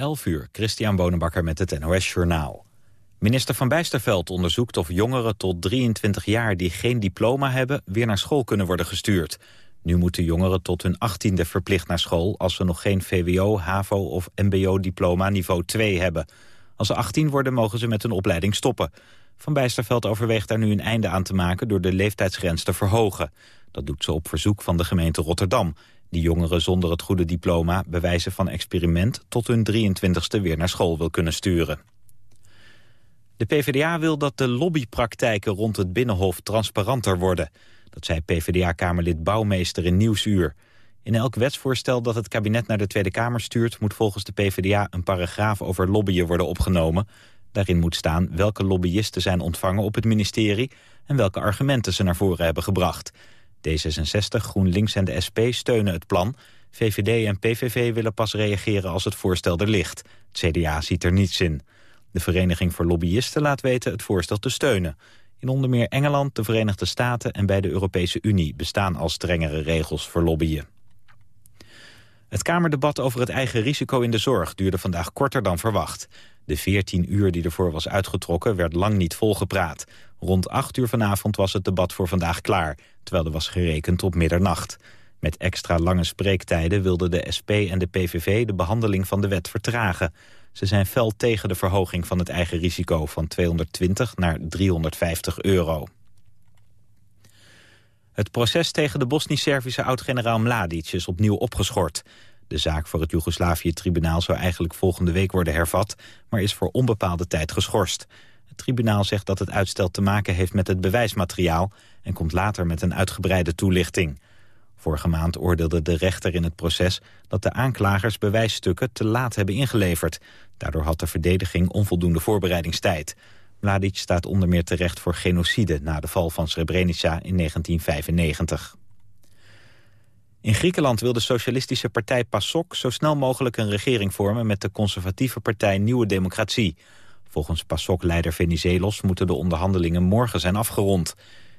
11 uur, Christian Bonenbakker met het NOS Journaal. Minister Van Bijsterveld onderzoekt of jongeren tot 23 jaar... die geen diploma hebben, weer naar school kunnen worden gestuurd. Nu moeten jongeren tot hun 18e verplicht naar school... als ze nog geen VWO, HAVO of MBO-diploma niveau 2 hebben. Als ze 18 worden, mogen ze met hun opleiding stoppen. Van Bijsterveld overweegt daar nu een einde aan te maken... door de leeftijdsgrens te verhogen. Dat doet ze op verzoek van de gemeente Rotterdam... Die jongeren zonder het goede diploma bewijzen van experiment tot hun 23ste weer naar school wil kunnen sturen. De PvdA wil dat de lobbypraktijken rond het Binnenhof transparanter worden. Dat zei PvdA-kamerlid Bouwmeester in Nieuwsuur. In elk wetsvoorstel dat het kabinet naar de Tweede Kamer stuurt... moet volgens de PvdA een paragraaf over lobbyen worden opgenomen. Daarin moet staan welke lobbyisten zijn ontvangen op het ministerie... en welke argumenten ze naar voren hebben gebracht. D66, GroenLinks en de SP steunen het plan. VVD en PVV willen pas reageren als het voorstel er ligt. Het CDA ziet er niets in. De Vereniging voor Lobbyisten laat weten het voorstel te steunen. In onder meer Engeland, de Verenigde Staten en bij de Europese Unie... bestaan al strengere regels voor lobbyen. Het Kamerdebat over het eigen risico in de zorg duurde vandaag korter dan verwacht. De 14 uur die ervoor was uitgetrokken werd lang niet volgepraat. Rond 8 uur vanavond was het debat voor vandaag klaar, terwijl er was gerekend op middernacht. Met extra lange spreektijden wilden de SP en de PVV de behandeling van de wet vertragen. Ze zijn fel tegen de verhoging van het eigen risico van 220 naar 350 euro. Het proces tegen de Bosnisch-Servische oud-generaal Mladic is opnieuw opgeschort. De zaak voor het Joegoslavië-tribunaal zou eigenlijk volgende week worden hervat... maar is voor onbepaalde tijd geschorst. Het tribunaal zegt dat het uitstel te maken heeft met het bewijsmateriaal... en komt later met een uitgebreide toelichting. Vorige maand oordeelde de rechter in het proces dat de aanklagers bewijsstukken te laat hebben ingeleverd. Daardoor had de verdediging onvoldoende voorbereidingstijd. Mladic staat onder meer terecht voor genocide na de val van Srebrenica in 1995. In Griekenland wil de socialistische partij PASOK zo snel mogelijk een regering vormen met de conservatieve partij Nieuwe Democratie. Volgens PASOK-leider Venizelos moeten de onderhandelingen morgen zijn afgerond.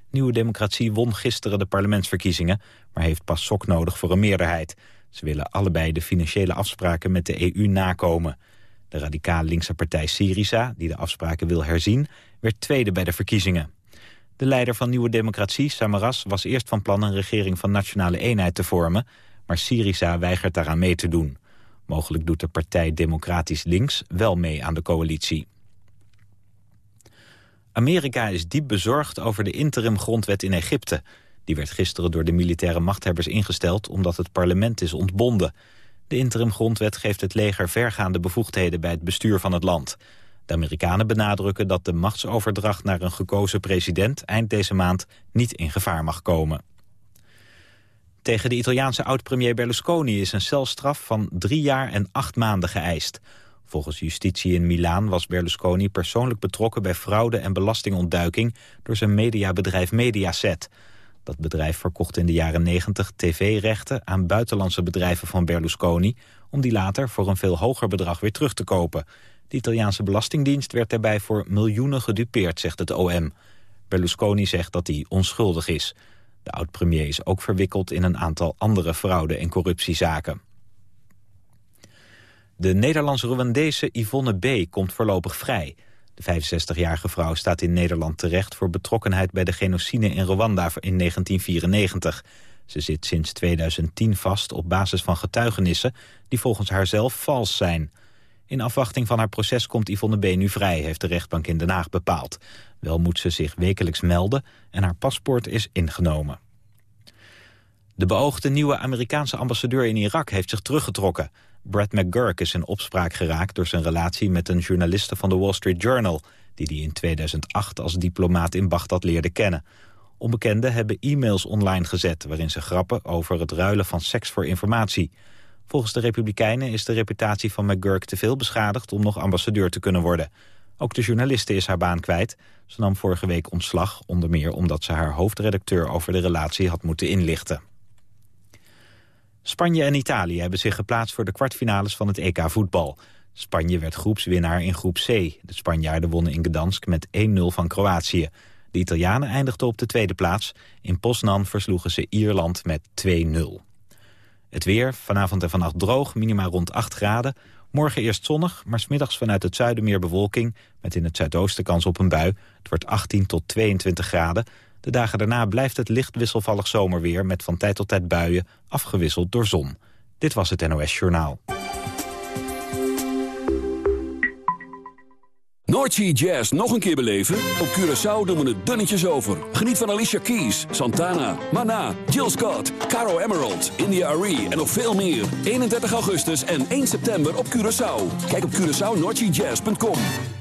Nieuwe Democratie won gisteren de parlementsverkiezingen, maar heeft PASOK nodig voor een meerderheid. Ze willen allebei de financiële afspraken met de EU nakomen. De radicaal linkse partij Syriza, die de afspraken wil herzien, werd tweede bij de verkiezingen. De leider van Nieuwe Democratie, Samaras, was eerst van plan een regering van nationale eenheid te vormen, maar Syriza weigert daaraan mee te doen. Mogelijk doet de partij Democratisch Links wel mee aan de coalitie. Amerika is diep bezorgd over de interim-grondwet in Egypte. Die werd gisteren door de militaire machthebbers ingesteld... omdat het parlement is ontbonden. De interim-grondwet geeft het leger vergaande bevoegdheden... bij het bestuur van het land. De Amerikanen benadrukken dat de machtsoverdracht naar een gekozen president... eind deze maand niet in gevaar mag komen. Tegen de Italiaanse oud-premier Berlusconi is een celstraf van drie jaar en acht maanden geëist. Volgens justitie in Milaan was Berlusconi persoonlijk betrokken bij fraude en belastingontduiking door zijn mediabedrijf Mediaset. Dat bedrijf verkocht in de jaren 90 tv-rechten aan buitenlandse bedrijven van Berlusconi om die later voor een veel hoger bedrag weer terug te kopen. De Italiaanse Belastingdienst werd daarbij voor miljoenen gedupeerd, zegt het OM. Berlusconi zegt dat hij onschuldig is. De oud-premier is ook verwikkeld in een aantal andere fraude- en corruptiezaken. De Nederlands-Rwandese Yvonne B. komt voorlopig vrij. De 65-jarige vrouw staat in Nederland terecht voor betrokkenheid bij de genocide in Rwanda in 1994. Ze zit sinds 2010 vast op basis van getuigenissen die volgens haarzelf vals zijn. In afwachting van haar proces komt Yvonne B. nu vrij, heeft de rechtbank in Den Haag bepaald. Wel moet ze zich wekelijks melden en haar paspoort is ingenomen. De beoogde nieuwe Amerikaanse ambassadeur in Irak heeft zich teruggetrokken. Brad McGurk is in opspraak geraakt door zijn relatie met een journaliste van de Wall Street Journal... die hij in 2008 als diplomaat in Bagdad leerde kennen. Onbekenden hebben e-mails online gezet... waarin ze grappen over het ruilen van seks voor informatie. Volgens de Republikeinen is de reputatie van McGurk te veel beschadigd... om nog ambassadeur te kunnen worden. Ook de journaliste is haar baan kwijt. Ze nam vorige week ontslag, onder meer omdat ze haar hoofdredacteur... over de relatie had moeten inlichten. Spanje en Italië hebben zich geplaatst voor de kwartfinales van het EK voetbal. Spanje werd groepswinnaar in groep C. De Spanjaarden wonnen in Gdansk met 1-0 van Kroatië. De Italianen eindigden op de tweede plaats. In Poznan versloegen ze Ierland met 2-0. Het weer, vanavond en vannacht droog, minima rond 8 graden. Morgen eerst zonnig, maar smiddags vanuit het zuiden meer bewolking... met in het zuidoosten kans op een bui. Het wordt 18 tot 22 graden. De dagen daarna blijft het licht wisselvallig zomerweer... met van tijd tot tijd buien, afgewisseld door zon. Dit was het NOS Journaal. Noordsea Jazz nog een keer beleven? Op Curaçao doen we het dunnetjes over. Geniet van Alicia Keys, Santana, Mana, Jill Scott, Caro Emerald, India Arie en nog veel meer. 31 augustus en 1 september op Curaçao. Kijk op CuraçaoNoordseaJazz.com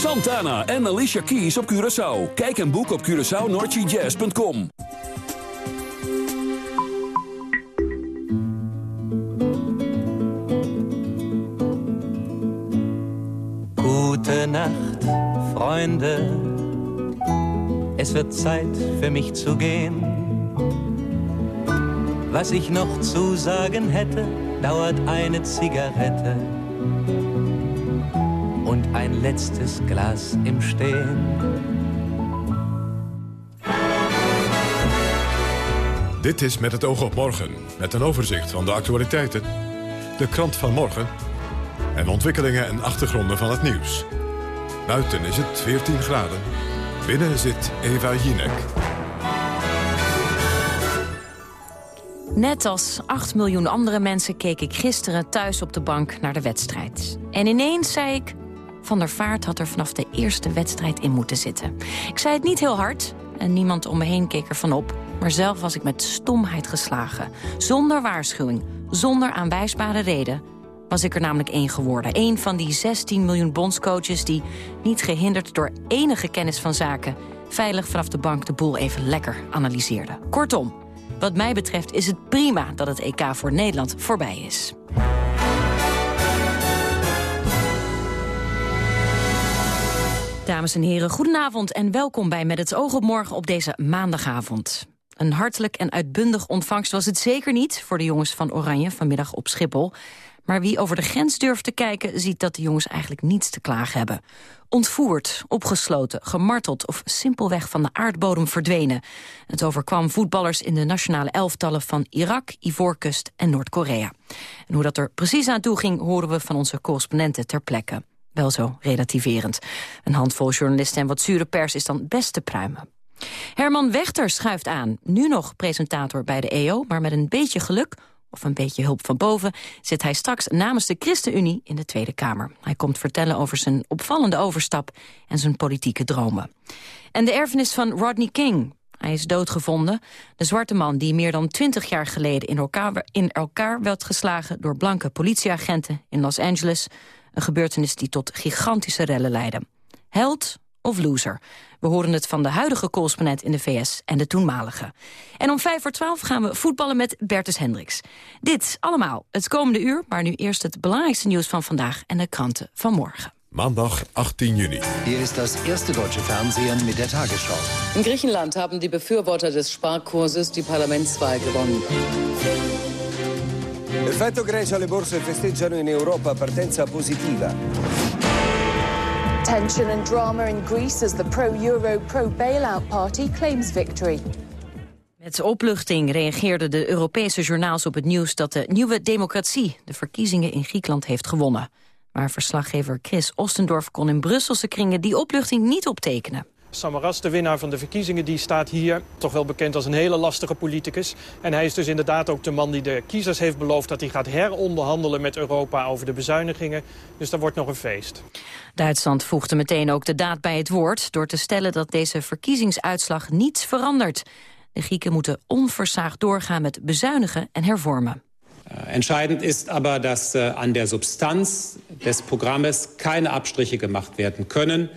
Santana en Alicia Keys op Curaçao. Kijk en boek op CuraçaoNordGJazz.com. Gute Nacht, Freunde. Es wird Zeit für mich zu gehen. Was ich noch zu sagen hätte, dauert eine Zigarette und ein letztes Glas im Stehen. Dit is Met het oog op morgen, met een overzicht van de actualiteiten, de krant van morgen en ontwikkelingen en achtergronden van het nieuws. Buiten is het 14 graden. Binnen zit Eva Jinek. Net als 8 miljoen andere mensen keek ik gisteren thuis op de bank naar de wedstrijd. En ineens zei ik... Van der Vaart had er vanaf de eerste wedstrijd in moeten zitten. Ik zei het niet heel hard en niemand om me heen keek ervan op. Maar zelf was ik met stomheid geslagen. Zonder waarschuwing, zonder aanwijsbare reden was ik er namelijk één geworden. Eén van die 16 miljoen bondscoaches die, niet gehinderd door enige kennis van zaken... veilig vanaf de bank de boel even lekker analyseerden. Kortom, wat mij betreft is het prima dat het EK voor Nederland voorbij is. Dames en heren, goedenavond en welkom bij Met het oog op morgen op deze maandagavond. Een hartelijk en uitbundig ontvangst was het zeker niet... voor de jongens van Oranje vanmiddag op Schiphol. Maar wie over de grens durft te kijken... ziet dat de jongens eigenlijk niets te klagen hebben. Ontvoerd, opgesloten, gemarteld of simpelweg van de aardbodem verdwenen. Het overkwam voetballers in de nationale elftallen van Irak, Ivoorkust en Noord-Korea. En hoe dat er precies aan toe ging, horen we van onze correspondenten ter plekke. Wel zo relativerend. Een handvol journalisten en wat zure pers is dan best te pruimen. Herman Wechter schuift aan, nu nog presentator bij de EO... maar met een beetje geluk of een beetje hulp van boven... zit hij straks namens de ChristenUnie in de Tweede Kamer. Hij komt vertellen over zijn opvallende overstap en zijn politieke dromen. En de erfenis van Rodney King. Hij is doodgevonden. De zwarte man die meer dan twintig jaar geleden in elkaar, in elkaar werd geslagen... door blanke politieagenten in Los Angeles. Een gebeurtenis die tot gigantische rellen leidde. Held of loser? We horen het van de huidige correspondent in de VS en de toenmalige. En om vijf voor twaalf gaan we voetballen met Bertus Hendricks. Dit allemaal het komende uur, maar nu eerst het belangrijkste nieuws van vandaag en de kranten van morgen. Maandag 18 juni. Hier ist das erste deutsche Fernsehen mit der Tagesschau. In Griechenland haben die Befürworter des Sparkurses die Parlamentswahl gewonnen. Effetto Grecia, le borse festeggiano in Europa partenza positiva. Tension and drama in Greece as the pro-euro, pro-bailout party claims victory. Met opluchting reageerden de Europese journaals op het nieuws dat de nieuwe democratie de verkiezingen in Griekenland heeft gewonnen. Maar verslaggever Chris Ostendorf kon in Brusselse kringen die opluchting niet optekenen. Samaras, de winnaar van de verkiezingen, die staat hier. Toch wel bekend als een hele lastige politicus. En hij is dus inderdaad ook de man die de kiezers heeft beloofd... dat hij gaat heronderhandelen met Europa over de bezuinigingen. Dus dat wordt nog een feest. Duitsland voegde meteen ook de daad bij het woord... door te stellen dat deze verkiezingsuitslag niets verandert. De Grieken moeten onversaagd doorgaan met bezuinigen en hervormen. Uh, entscheidend ist aber, dass uh, an der Substanz des Programmes keine Abstriche gemacht werden können.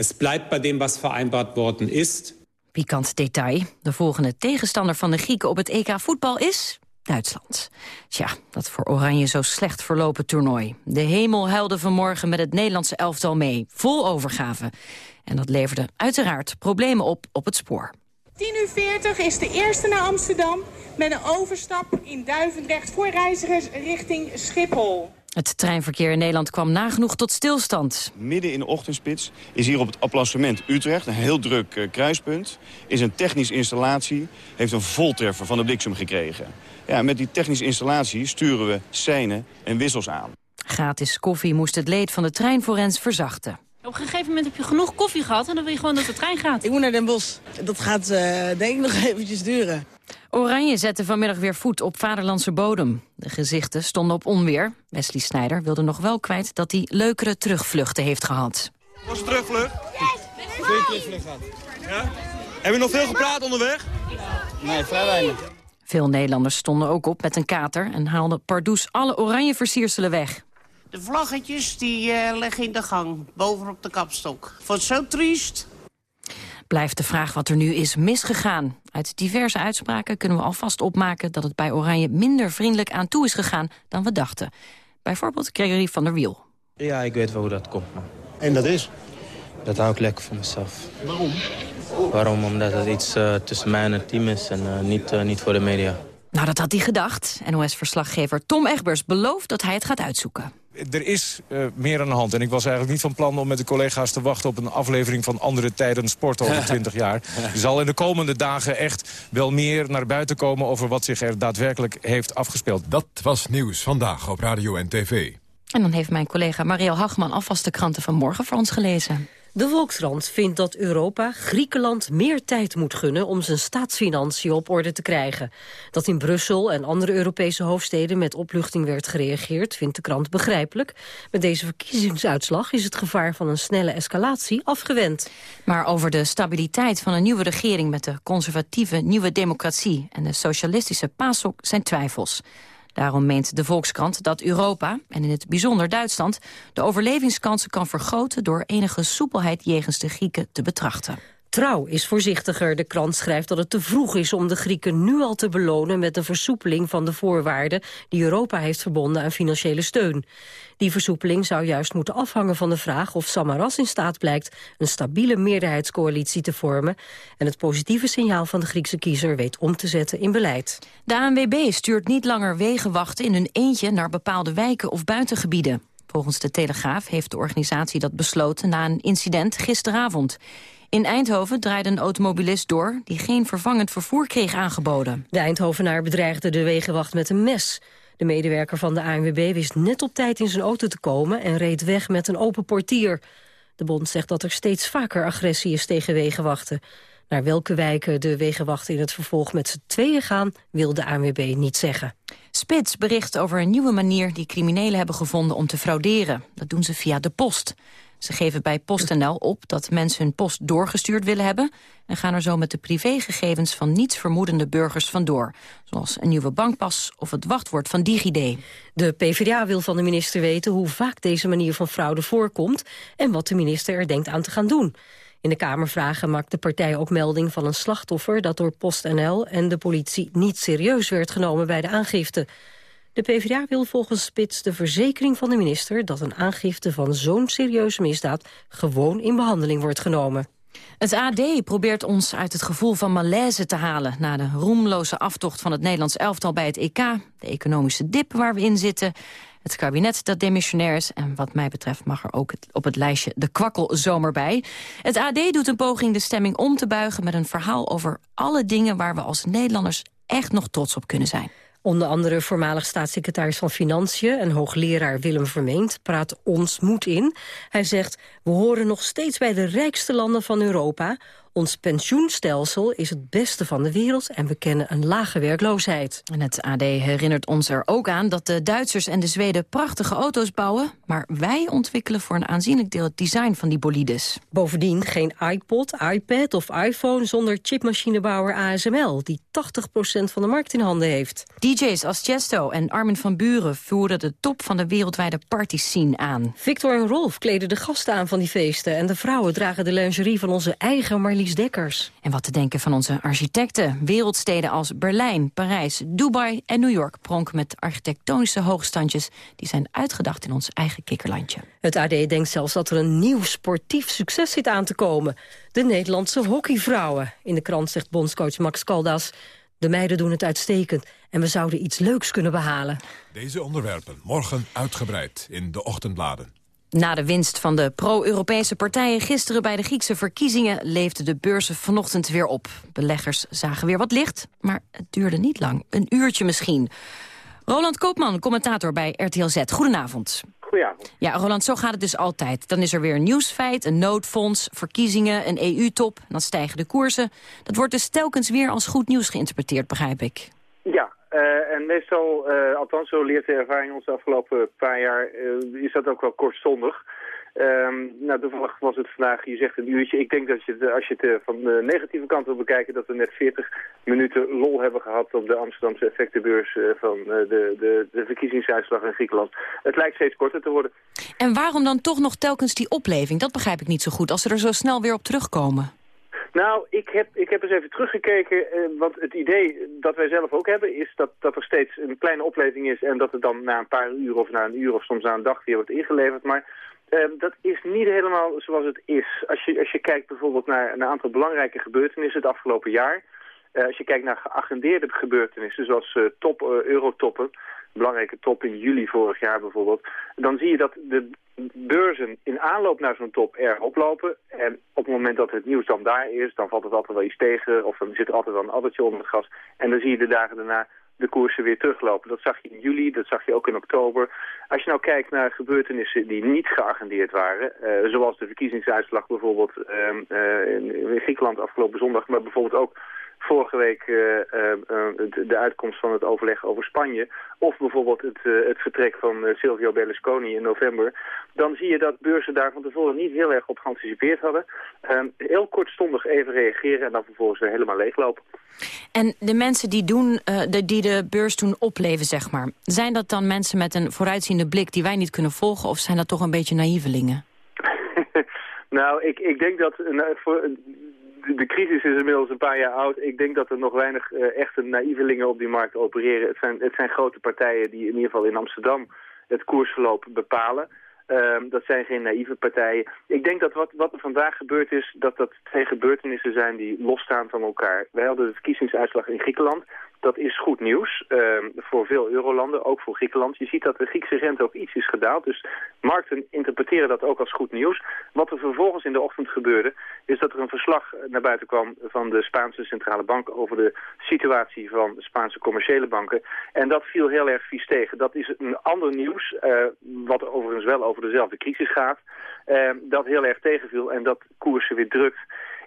Es bleibt bei dem, was vereinbart worden ist. Pikant detail. De volgende tegenstander van de Grieken op het EK voetbal is... Duitsland. Tja, dat voor Oranje zo slecht verlopen toernooi. De hemel huilde vanmorgen met het Nederlandse elftal mee, vol overgave. En dat leverde uiteraard problemen op op het spoor. 10 uur 40 is de eerste naar Amsterdam met een overstap in Duivendrecht voor reizigers richting Schiphol. Het treinverkeer in Nederland kwam nagenoeg tot stilstand. Midden in de ochtendspits is hier op het applassement Utrecht, een heel druk uh, kruispunt, is een technische installatie, heeft een voltreffer van de bliksem gekregen. Ja, met die technische installatie sturen we seinen en wissels aan. Gratis koffie moest het leed van de treinforens verzachten. Op een gegeven moment heb je genoeg koffie gehad en dan wil je gewoon dat de trein gaat. Ik moet naar Den Bosch. Dat gaat uh, denk ik nog eventjes duren. Oranje zette vanmiddag weer voet op vaderlandse bodem. De gezichten stonden op onweer. Wesley Snijder wilde nog wel kwijt dat hij leukere terugvluchten heeft gehad. Was het terugvlucht? Goeie terugvlucht gehad. Ja? Heb je nog veel gepraat onderweg? Nee, vrij weinig. Veel Nederlanders stonden ook op met een kater... en haalden pardoes alle oranje versierselen weg. De vlaggetjes die uh, liggen in de gang, bovenop de kapstok. Vond zo triest. Blijft de vraag wat er nu is misgegaan. Uit diverse uitspraken kunnen we alvast opmaken... dat het bij Oranje minder vriendelijk aan toe is gegaan dan we dachten. Bijvoorbeeld Gregory van der Wiel. Ja, ik weet wel hoe dat komt. Man. En dat is? Dat hou ik lekker voor mezelf. Waarom? Waarom? Omdat het iets uh, tussen mij en het team is en uh, niet, uh, niet voor de media. Nou, dat had hij gedacht. NOS-verslaggever Tom Egbers belooft dat hij het gaat uitzoeken. Er is uh, meer aan de hand. En ik was eigenlijk niet van plan om met de collega's te wachten... op een aflevering van Andere Tijden Sport over 20 jaar. Er zal in de komende dagen echt wel meer naar buiten komen... over wat zich er daadwerkelijk heeft afgespeeld. Dat was Nieuws Vandaag op Radio en TV. En dan heeft mijn collega Marielle Hagman alvast de kranten van morgen voor ons gelezen. De Volkskrant vindt dat Europa Griekenland meer tijd moet gunnen om zijn staatsfinanciën op orde te krijgen. Dat in Brussel en andere Europese hoofdsteden met opluchting werd gereageerd, vindt de krant begrijpelijk. Met deze verkiezingsuitslag is het gevaar van een snelle escalatie afgewend. Maar over de stabiliteit van een nieuwe regering met de conservatieve Nieuwe Democratie en de socialistische PASOK zijn twijfels. Daarom meent de Volkskrant dat Europa, en in het bijzonder Duitsland... de overlevingskansen kan vergroten door enige soepelheid jegens de Grieken te betrachten. Trouw is voorzichtiger. De krant schrijft dat het te vroeg is om de Grieken nu al te belonen met een versoepeling van de voorwaarden die Europa heeft verbonden aan financiële steun. Die versoepeling zou juist moeten afhangen van de vraag of Samaras in staat blijkt een stabiele meerderheidscoalitie te vormen en het positieve signaal van de Griekse kiezer weet om te zetten in beleid. De ANWB stuurt niet langer wegenwachten in hun eentje naar bepaalde wijken of buitengebieden. Volgens de Telegraaf heeft de organisatie dat besloten na een incident gisteravond. In Eindhoven draaide een automobilist door die geen vervangend vervoer kreeg aangeboden. De Eindhovenaar bedreigde de wegenwacht met een mes. De medewerker van de ANWB wist net op tijd in zijn auto te komen en reed weg met een open portier. De bond zegt dat er steeds vaker agressie is tegen wegenwachten. Naar welke wijken de wegenwachten in het vervolg met z'n tweeën gaan, wil de ANWB niet zeggen. Spits bericht over een nieuwe manier die criminelen hebben gevonden om te frauderen. Dat doen ze via de post. Ze geven bij PostNL op dat mensen hun post doorgestuurd willen hebben... en gaan er zo met de privégegevens van niets vermoedende burgers vandoor. Zoals een nieuwe bankpas of het wachtwoord van DigiD. De PvdA wil van de minister weten hoe vaak deze manier van fraude voorkomt... en wat de minister er denkt aan te gaan doen. In de Kamervragen maakt de partij ook melding van een slachtoffer... dat door PostNL en de politie niet serieus werd genomen bij de aangifte. De PvdA wil volgens Spits de verzekering van de minister... dat een aangifte van zo'n serieuze misdaad gewoon in behandeling wordt genomen. Het AD probeert ons uit het gevoel van malaise te halen... na de roemloze aftocht van het Nederlands elftal bij het EK... de economische dip waar we in zitten... het kabinet dat demissionair is... en wat mij betreft mag er ook op het lijstje de kwakkelzomer bij. Het AD doet een poging de stemming om te buigen... met een verhaal over alle dingen waar we als Nederlanders echt nog trots op kunnen zijn. Onder andere voormalig staatssecretaris van Financiën en hoogleraar Willem Vermeend praat ons moed in. Hij zegt, we horen nog steeds bij de rijkste landen van Europa. Ons pensioenstelsel is het beste van de wereld en we kennen een lage werkloosheid. En het AD herinnert ons er ook aan dat de Duitsers en de Zweden prachtige auto's bouwen, maar wij ontwikkelen voor een aanzienlijk deel het design van die bolides. Bovendien geen iPod, iPad of iPhone zonder chipmachinebouwer ASML, die 80% van de markt in handen heeft. DJ's als Chesto en Armin van Buren voeren de top van de wereldwijde party scene aan. Victor en Rolf kleden de gasten aan van die feesten en de vrouwen dragen de lingerie van onze eigen Marlies Dekkers. En wat te denken van onze architecten. Wereldsteden als Berlijn, Parijs, Dubai en New York... pronken met architectonische hoogstandjes... die zijn uitgedacht in ons eigen kikkerlandje. Het AD denkt zelfs dat er een nieuw sportief succes zit aan te komen. De Nederlandse hockeyvrouwen. In de krant zegt bondscoach Max Caldas... De meiden doen het uitstekend en we zouden iets leuks kunnen behalen. Deze onderwerpen morgen uitgebreid in de ochtendbladen. Na de winst van de pro-Europese partijen gisteren bij de Griekse verkiezingen... leefden de beurzen vanochtend weer op. Beleggers zagen weer wat licht, maar het duurde niet lang. Een uurtje misschien. Roland Koopman, commentator bij RTL Z. Goedenavond. Goedenavond. Ja, Roland, zo gaat het dus altijd. Dan is er weer een nieuwsfeit, een noodfonds, verkiezingen, een EU-top. Dan stijgen de koersen. Dat wordt dus telkens weer als goed nieuws geïnterpreteerd, begrijp ik. Ja, uh, en meestal, uh, althans zo leert de ervaring ons de afgelopen paar jaar, uh, is dat ook wel kortstondig. Um, nou, toevallig was het vandaag, je zegt een uurtje. Ik denk dat je, als je het van de negatieve kant wil bekijken... dat we net 40 minuten lol hebben gehad op de Amsterdamse effectenbeurs... van de, de, de verkiezingsuitslag in Griekenland. Het lijkt steeds korter te worden. En waarom dan toch nog telkens die opleving? Dat begrijp ik niet zo goed, als ze er zo snel weer op terugkomen. Nou, ik heb, ik heb eens even teruggekeken, eh, want het idee dat wij zelf ook hebben... is dat, dat er steeds een kleine opleving is... en dat het dan na een paar uur of na een uur of soms na een dag weer wordt ingeleverd. Maar uh, dat is niet helemaal zoals het is. Als je, als je kijkt bijvoorbeeld naar een aantal belangrijke gebeurtenissen het afgelopen jaar... Uh, als je kijkt naar geagendeerde gebeurtenissen, zoals top, eurotoppen belangrijke top in juli vorig jaar bijvoorbeeld... dan zie je dat de beurzen in aanloop naar zo'n top erg oplopen. En op het moment dat het nieuws dan daar is, dan valt het altijd wel iets tegen... of dan zit er altijd wel een addertje onder het gas. En dan zie je de dagen daarna de koersen weer teruglopen. Dat zag je in juli, dat zag je ook in oktober. Als je nou kijkt naar gebeurtenissen die niet geagendeerd waren... Uh, zoals de verkiezingsuitslag bijvoorbeeld uh, uh, in Griekenland afgelopen zondag... maar bijvoorbeeld ook vorige week uh, uh, de uitkomst van het overleg over Spanje... of bijvoorbeeld het, het vertrek van Silvio Berlusconi in november... dan zie je dat beurzen daar van tevoren niet heel erg op geanticipeerd hadden. Ehm, heel kortstondig even reageren en dan vervolgens weer helemaal leeglopen. En de mensen die, doen, de, die de beurs toen opleven, zeg maar... zijn dat dan mensen met een vooruitziende blik die wij niet kunnen volgen... of zijn dat toch een beetje naïvelingen? nou, ik, ik denk dat... voor, de crisis is inmiddels een paar jaar oud. Ik denk dat er nog weinig uh, echte naïvelingen op die markt opereren. Het zijn, het zijn grote partijen die in ieder geval in Amsterdam het koersverloop bepalen. Um, dat zijn geen naïeve partijen. Ik denk dat wat, wat er vandaag gebeurd is, dat dat twee gebeurtenissen zijn die losstaan van elkaar. Wij hadden de verkiezingsuitslag in Griekenland. Dat is goed nieuws uh, voor veel eurolanden, ook voor Griekenland. Je ziet dat de Griekse rente ook iets is gedaald. Dus markten interpreteren dat ook als goed nieuws. Wat er vervolgens in de ochtend gebeurde, is dat er een verslag naar buiten kwam van de Spaanse centrale bank over de situatie van Spaanse commerciële banken. En dat viel heel erg vies tegen. Dat is een ander nieuws, uh, wat overigens wel over dezelfde crisis gaat, uh, dat heel erg tegenviel en dat koersen weer drukt.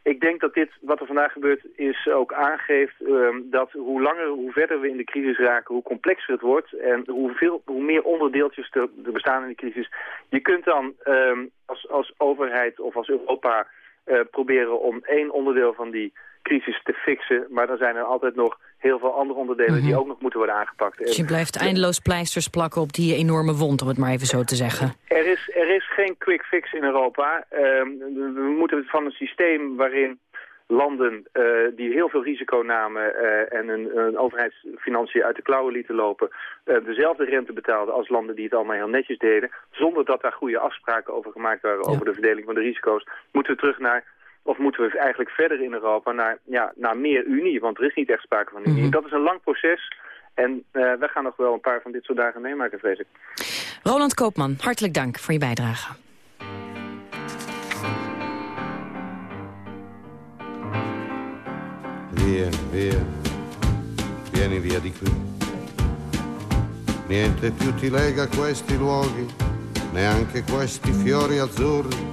Ik denk dat dit, wat er vandaag gebeurt, is ook aangeeft um, dat hoe langer, hoe verder we in de crisis raken, hoe complexer het wordt en hoeveel, hoe meer onderdeeltjes er, bestaan in de crisis. Je kunt dan um, als, als overheid of als Europa uh, proberen om één onderdeel van die crisis te fixen, maar dan zijn er altijd nog heel veel andere onderdelen mm -hmm. die ook nog moeten worden aangepakt. Dus je blijft eindeloos pleisters plakken op die enorme wond, om het maar even zo te zeggen. Er is, er is geen quick fix in Europa. Uh, we moeten van een systeem waarin landen uh, die heel veel risico namen uh, en een, een overheidsfinanciën uit de klauwen lieten lopen, uh, dezelfde rente betaalden als landen die het allemaal heel netjes deden, zonder dat daar goede afspraken over gemaakt waren ja. over de verdeling van de risico's, moeten we terug naar of moeten we eigenlijk verder in Europa naar, ja, naar meer Unie? Want er is niet echt sprake van Unie. Mm -hmm. Dat is een lang proces. En uh, we gaan nog wel een paar van dit soort dagen meemaken, vrees ik. Roland Koopman, hartelijk dank voor je bijdrage. Via, via, vieni via di qui. Niente più ti lega questi luoghi, neanche questi fiori azzurri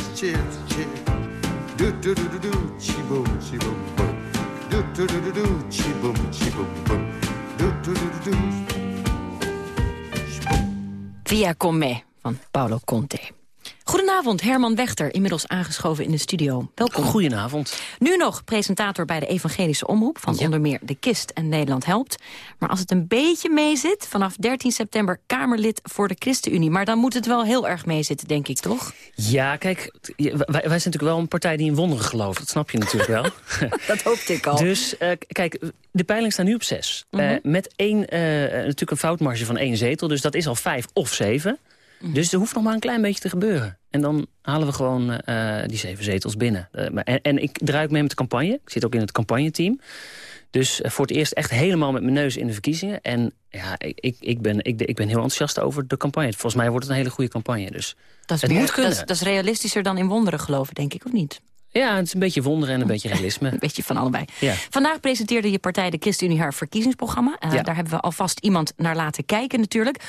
chips, chips. Do do do do do, chi. Via Come van Paolo Conte. Goedenavond, Herman Wechter, inmiddels aangeschoven in de studio. Welkom. Goedenavond. Nu nog presentator bij de Evangelische Omroep... van onder meer De Kist en Nederland Helpt. Maar als het een beetje meezit, vanaf 13 september Kamerlid voor de ChristenUnie. Maar dan moet het wel heel erg meezitten, denk ik, toch? Ja, kijk, wij, wij zijn natuurlijk wel een partij die in wonderen gelooft. Dat snap je natuurlijk wel. Dat hoopte ik al. Dus eh, kijk, de peiling staat nu op zes. Eh, Mhm. met één, eh, natuurlijk een foutmarge van één zetel. Dus dat is al vijf of zeven. Mhm. Dus er hoeft nog maar een klein beetje te gebeuren. En dan halen we gewoon eh, die zeven zetels binnen. Eh, en, en ik draai ook mee met de campagne. Ik zit ook in het campagneteam. Dus eh, voor het eerst echt helemaal met mijn neus in de verkiezingen. En ja, ik, ik, ben, ik, ik ben heel enthousiast over de campagne. Volgens mij wordt het een hele goede campagne. Dus Dat is, het moet kunnen. Dat, is- dat is realistischer dan in wonderen geloven, denk ik, of niet? Ja, het is een beetje wonderen en een beetje realisme. Een beetje van allebei. Ja. Vandaag presenteerde je partij de ChristenUnie haar verkiezingsprogramma. Eh, Ja. Daar hebben we alvast iemand naar laten kijken natuurlijk.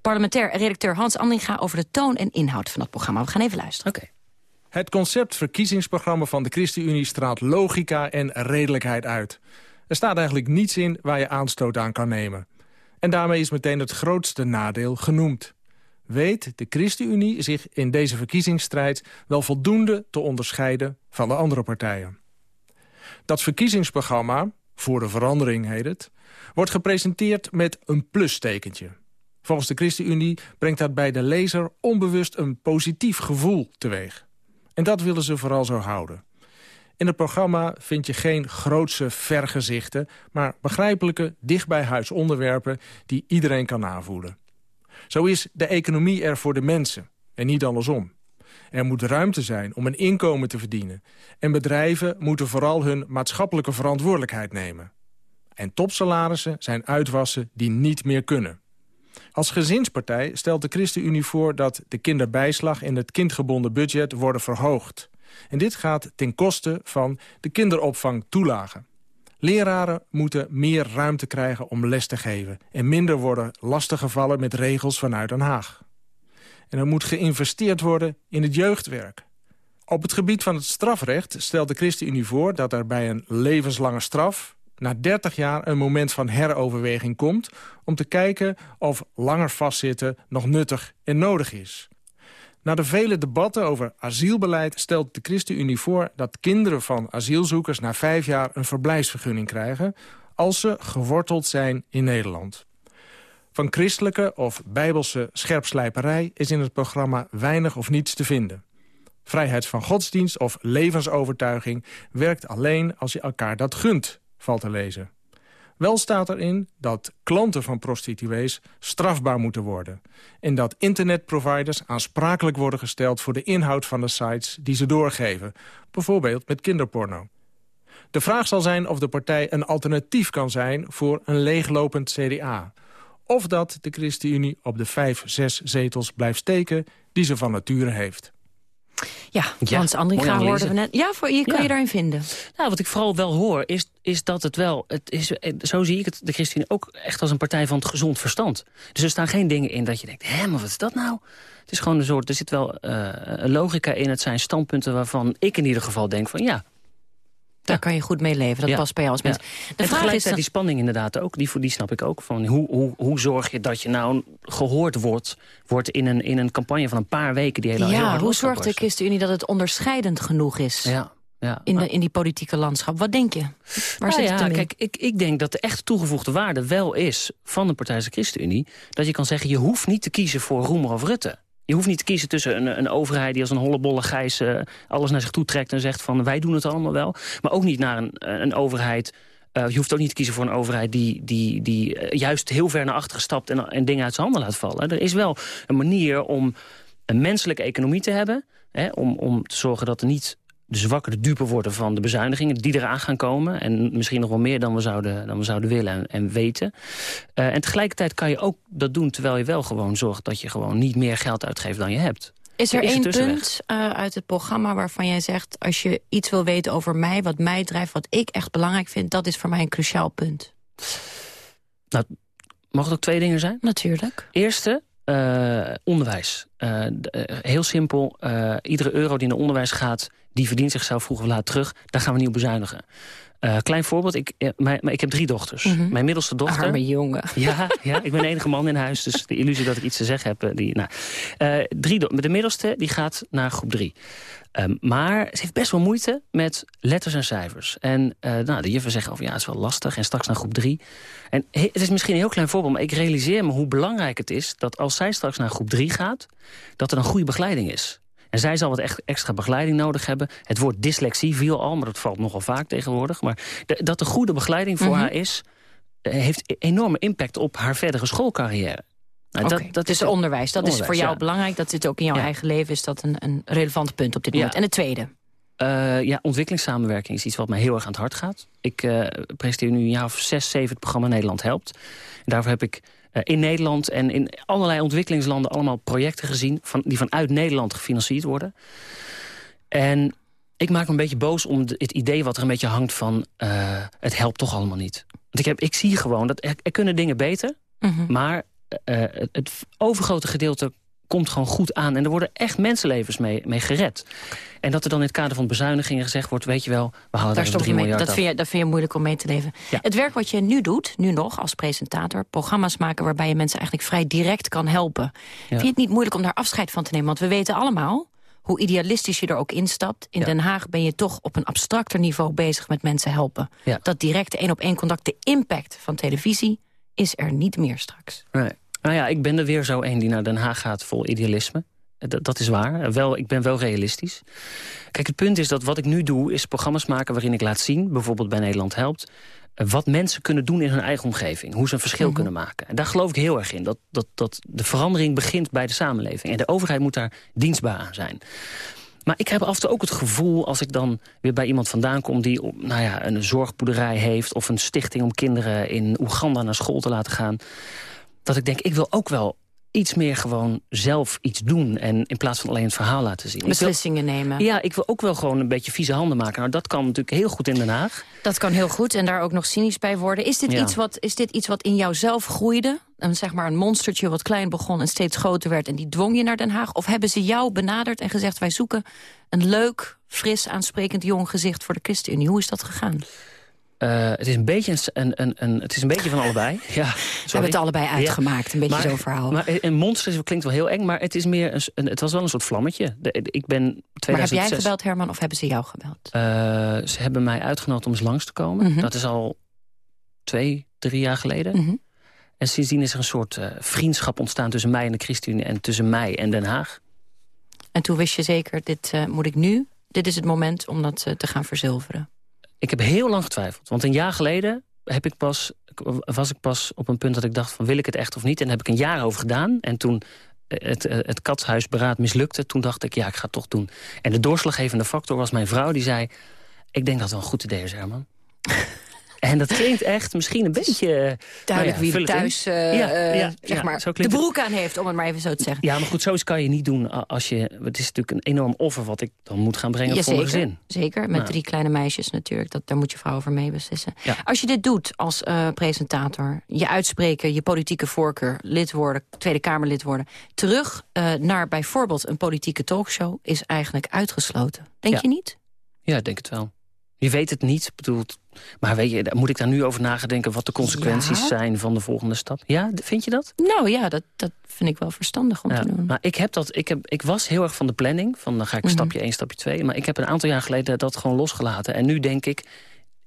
Parlementair redacteur Hans Andringa over de toon en inhoud van dat programma. We gaan even luisteren. Oké. Het concept verkiezingsprogramma van de ChristenUnie straalt logica en redelijkheid uit. Er staat eigenlijk niets in waar je aanstoot aan kan nemen. En daarmee is meteen het grootste nadeel genoemd. Weet de ChristenUnie zich in deze verkiezingsstrijd wel voldoende te onderscheiden van de andere partijen. Dat verkiezingsprogramma, voor de verandering heet het, wordt gepresenteerd met een plustekentje. Volgens de ChristenUnie brengt dat bij de lezer onbewust een positief gevoel teweeg. En dat willen ze vooral zo houden. In het programma vind je geen grootse vergezichten... maar begrijpelijke, dichtbijhuis onderwerpen die iedereen kan aanvoelen. Zo is de economie er voor de mensen en niet andersom. Er moet ruimte zijn om een inkomen te verdienen. En bedrijven moeten vooral hun maatschappelijke verantwoordelijkheid nemen. En topsalarissen zijn uitwassen die niet meer kunnen. Als gezinspartij stelt de ChristenUnie voor dat de kinderbijslag en het kindgebonden budget worden verhoogd. En dit gaat ten koste van de kinderopvangtoelagen. Leraren moeten meer ruimte krijgen om les te geven... en minder worden lastiggevallen met regels vanuit Den Haag. En er moet geïnvesteerd worden in het jeugdwerk. Op het gebied van het strafrecht stelt de ChristenUnie voor... dat er bij een levenslange straf na 30 jaar een moment van heroverweging komt... om te kijken of langer vastzitten nog nuttig en nodig is. Na de vele debatten over asielbeleid stelt de ChristenUnie voor... dat kinderen van asielzoekers na vijf jaar een verblijfsvergunning krijgen... als ze geworteld zijn in Nederland. Van christelijke of bijbelse scherpslijperij is in het programma weinig of niets te vinden. Vrijheid van godsdienst of levensovertuiging werkt alleen als je elkaar dat gunt, valt te lezen. Wel staat erin dat klanten van prostituees strafbaar moeten worden. En dat internetproviders aansprakelijk worden gesteld... voor de inhoud van de sites die ze doorgeven. Bijvoorbeeld met kinderporno. De vraag zal zijn of de partij een alternatief kan zijn... voor een leeglopend CDA. Of dat de ChristenUnie op de vijf, zes zetels blijft steken... die ze van nature heeft. Ja, Hans Andringa hoorden we net. Ja, voor, je kan Ja. je daarin vinden. Nou, wat ik vooral wel hoor, is, is dat het wel... Het is, eh, zo zie ik het, de ChristenUnie, ook echt als een partij van het gezond verstand. Dus er staan geen dingen in dat je denkt, hé, maar wat is dat nou? Het is gewoon een soort, er zit wel eh, logica in. Het zijn standpunten waarvan ik in ieder geval denk van... ja, Daar kan je goed mee leven. Dat past bij jou als mens. De en vraag is tegelijkertijd dan- die spanning inderdaad ook, die, die snap ik ook. Van hoe, hoe, hoe zorg je dat je nou gehoord wordt, wordt in, een, in een campagne van een paar weken... die hele heel Ja, hoe zorgt de. ChristenUnie dat het onderscheidend genoeg is Ja, ja. in, de, in die politieke landschap? Wat denk je? Waar Nou zit ja, het kijk, ik, ik denk dat de echte toegevoegde waarde wel is van de Partij voor de ChristenUnie... dat je kan zeggen, je hoeft niet te kiezen voor Roemer of Rutte. Je hoeft niet te kiezen tussen een, een overheid die als een hollebolle gijs... eh, alles naar zich toe trekt en zegt van wij doen het allemaal wel. Maar ook niet naar een, een overheid... eh, je hoeft ook niet te kiezen voor een overheid die, die, die eh, juist heel ver naar achteren stapt... En, en dingen uit zijn handen laat vallen. Er is wel een manier om een menselijke economie te hebben... Hè, om, om te zorgen dat er niet de zwakken de dupe worden van de bezuinigingen... die eraan gaan komen. En misschien nog wel meer dan we zouden, dan we zouden willen en, en weten. Eh, en tegelijkertijd kan je ook dat doen... terwijl je wel gewoon zorgt dat je gewoon niet meer geld uitgeeft dan je hebt. Is er één punt eh, uit het programma waarvan jij zegt... als je iets wil weten over mij, wat mij drijft, wat ik echt belangrijk vind... dat is voor mij een cruciaal punt. Nou, mag het ook twee dingen zijn? Natuurlijk. Eerste, eh, onderwijs. Heel simpel, iedere euro die naar onderwijs gaat... die verdient zichzelf vroeg of laat terug. Daar gaan we niet op bezuinigen. Eh, klein voorbeeld, ik, eh, mijn, maar ik heb drie dochters. Mhm. Mijn middelste dochter... Arme jongen. Ja, ja, ik ben de enige man in huis, dus de illusie dat ik iets te zeggen heb... eh, Die, nou, eh, drie, de middelste die gaat naar groep drie. Ehm, maar ze heeft best wel moeite met letters en cijfers. En nou, de juffen zeggen, of, ja, het is wel lastig. En straks naar groep drie. En he- het is misschien een heel klein voorbeeld... maar ik realiseer me hoe belangrijk het is... dat als zij straks naar groep drie gaat... dat er een goede begeleiding is. En zij zal wat echt extra begeleiding nodig hebben. Het woord dyslexie viel al, maar dat valt nogal vaak tegenwoordig. Maar de- dat er goede begeleiding voor Mhm. haar is... eh, heeft enorme impact op haar verdere schoolcarrière. Nou, dat, dat dus is onderwijs, dat is voor jou ja. belangrijk. Dat zit ook in jouw Ja. eigen leven. Is dat een, een relevant punt op dit Ja. moment. En het tweede? Eh, ja, ontwikkelingssamenwerking is iets wat mij heel erg aan het hart gaat. Ik eh presenteer nu een jaar of zes, zeven het programma Nederland Helpt. En daarvoor heb ik in Nederland en in allerlei ontwikkelingslanden... allemaal projecten gezien van, die vanuit Nederland gefinancierd worden. En ik maak me een beetje boos om het idee wat er een beetje hangt van... eh, het helpt toch allemaal niet. Want ik, heb, ik zie gewoon dat er, er kunnen dingen beter... Mhm. maar eh, het overgrote gedeelte komt gewoon goed aan. En er worden echt mensenlevens mee, mee gered. En dat er dan in het kader van bezuinigingen gezegd wordt... weet je wel, we halen daar, Daar eens stop 3 je mee. miljard Dat af. vind, je, dat vind je moeilijk om mee te leven. Ja. Het werk wat je nu doet, nu nog als presentator... programma's maken waarbij je mensen eigenlijk vrij direct kan helpen. Vind je het niet moeilijk om daar afscheid van te nemen? Want we weten allemaal hoe idealistisch je er ook instapt. In Den Haag ben je toch op een abstracter niveau bezig met mensen helpen. Dat directe één-op-één contact, de impact van televisie... is er niet meer straks. Nee. Nou ja, ik ben er weer zo een die naar Den Haag gaat vol idealisme. Eh, Dat, dat is waar. Eh, Wel, ik ben wel realistisch. Kijk, het punt is dat wat ik nu doe... is programma's maken waarin ik laat zien... bijvoorbeeld bij Nederland Helpt... eh, wat mensen kunnen doen in hun eigen omgeving. Hoe ze een verschil kunnen maken. En daar geloof ik heel erg in. Dat, dat, dat de verandering begint bij de samenleving. En de overheid moet daar dienstbaar aan zijn. Maar ik heb af en toe ook het gevoel, als ik dan weer bij iemand vandaan kom... die nou ja, een zorgboerderij heeft of een stichting om kinderen in Oeganda naar school te laten gaan... dat ik denk, ik wil ook wel iets meer gewoon zelf iets doen... en in plaats van alleen het verhaal laten zien. Wil- Beslissingen nemen. ja, ik wil ook wel gewoon een beetje vieze handen maken. Nou, dat kan natuurlijk heel goed in Den Haag. Dat kan heel goed en daar ook nog cynisch bij worden. Is dit, Ja. iets, wat, is dit iets wat in jou zelf groeide? Een, zeg maar een monstertje wat klein begon en steeds groter werd... en die dwong je naar Den Haag? Of hebben ze jou benaderd en gezegd... wij zoeken een leuk, fris, aansprekend jong gezicht voor de ChristenUnie? Hoe is dat gegaan? Eh, het, is een beetje een, een, een, het is een beetje van allebei. Ja, We hebben het allebei uitgemaakt, een beetje zo'n verhaal. Maar een monster is- klinkt wel heel eng, maar het, is meer een, het was wel een soort vlammetje. De, ik ben 2006, maar heb jij gebeld, Herman, of hebben ze jou gebeld? Eh, ze hebben mij uitgenodigd om eens langs te komen. Mhm. Dat is al twee, drie jaar geleden. Mhm. En sindsdien is er een soort eh, vriendschap ontstaan tussen mij en de ChristenUnie... en tussen mij en Den Haag. En toen wist je zeker, dit moet ik nu... dit is het moment om dat te gaan verzilveren. Ik heb heel lang getwijfeld. Want een jaar geleden heb ik pas was ik pas op een punt dat ik dacht van wil ik het echt of niet. En daar heb ik een jaar over gedaan. En toen het, het katshuisberaad mislukte, toen dacht ik ja, ik ga het toch doen. En de doorslaggevende factor was mijn vrouw die zei... ik denk dat het wel een goed idee is, Herman. En dat klinkt echt misschien een beetje... Duidelijk nou ja, wie er thuis uh, ja, ja, zeg maar, de broek aan heeft, om het maar even zo te zeggen. Ja, maar goed, zoiets kan je niet doen als je... Het is natuurlijk een enorm offer wat ik dan moet gaan brengen voor mijn gezin. zeker, met Nou. drie kleine meisjes natuurlijk. Dat, daar moet je vrouw over mee beslissen. Als je dit doet als eh, presentator, je uitspreken, je politieke voorkeur, lid worden, Tweede Kamerlid worden, terug eh, naar bijvoorbeeld een politieke talkshow is eigenlijk uitgesloten. Denk je niet? Ja, ik denk het wel. Je weet het niet, bedoeld. Maar weet je, moet ik daar nu over nadenken wat de consequenties Ja. zijn van de volgende stap? Ja, vind je dat? Nou ja, dat, dat vind ik wel verstandig om Ja, te doen. maar ik, heb dat, ik, heb, ik was heel erg van de planning. Van dan ga ik Mhm. stapje 1, stapje 2. Maar ik heb een aantal jaar geleden dat gewoon losgelaten. En nu denk ik,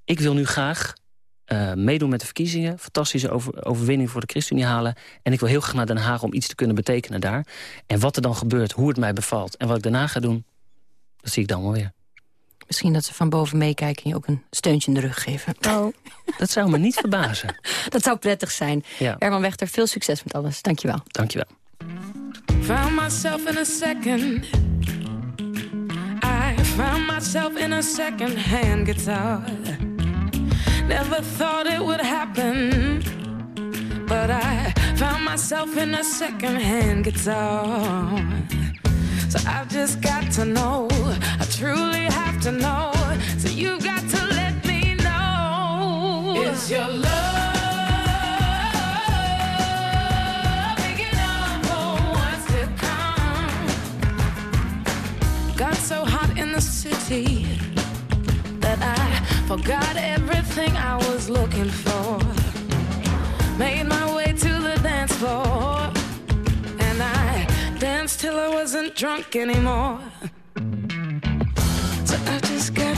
ik wil nu graag eh, meedoen met de verkiezingen. Fantastische over, overwinning voor de ChristenUnie halen. En ik wil heel graag naar Den Haag om iets te kunnen betekenen daar. En wat er dan gebeurt, hoe het mij bevalt en wat ik daarna ga doen... dat zie ik dan wel weer. Misschien dat ze van boven meekijken en je ook een steuntje in de rug geven. Nou, dat zou me niet verbazen. Dat zou prettig zijn. Ja. Herman Wechter, veel succes met alles. Dankjewel. Dankjewel. Found myself in a second. I found myself in a second hand guitar. Never thought it would happen. But I found myself in a second hand guitar. So I've just got to know. I truly have to know. So you've got to let me know. Is your love? Got so hot in the city that I forgot everything I was looking for. Made my danced till I wasn't drunk anymore. So I just got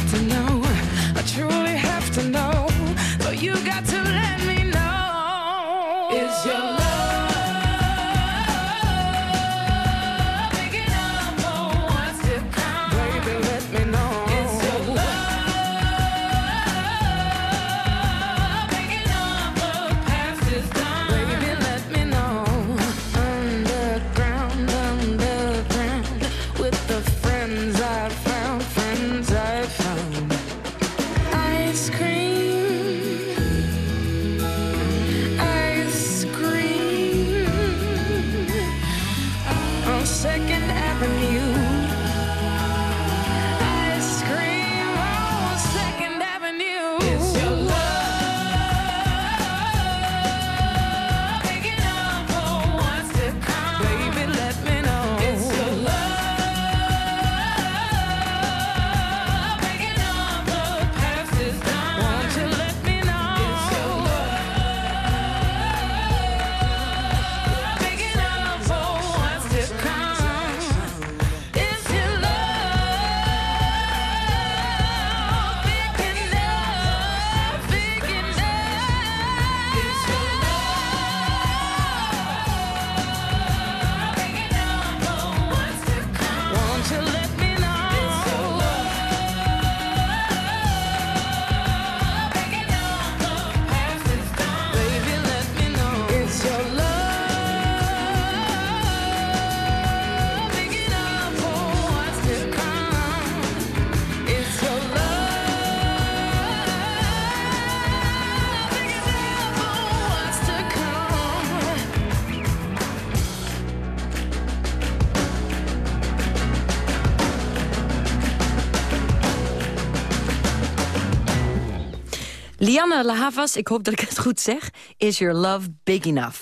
Lianne Lahavas, ik hoop dat ik het goed zeg. Is your love big enough?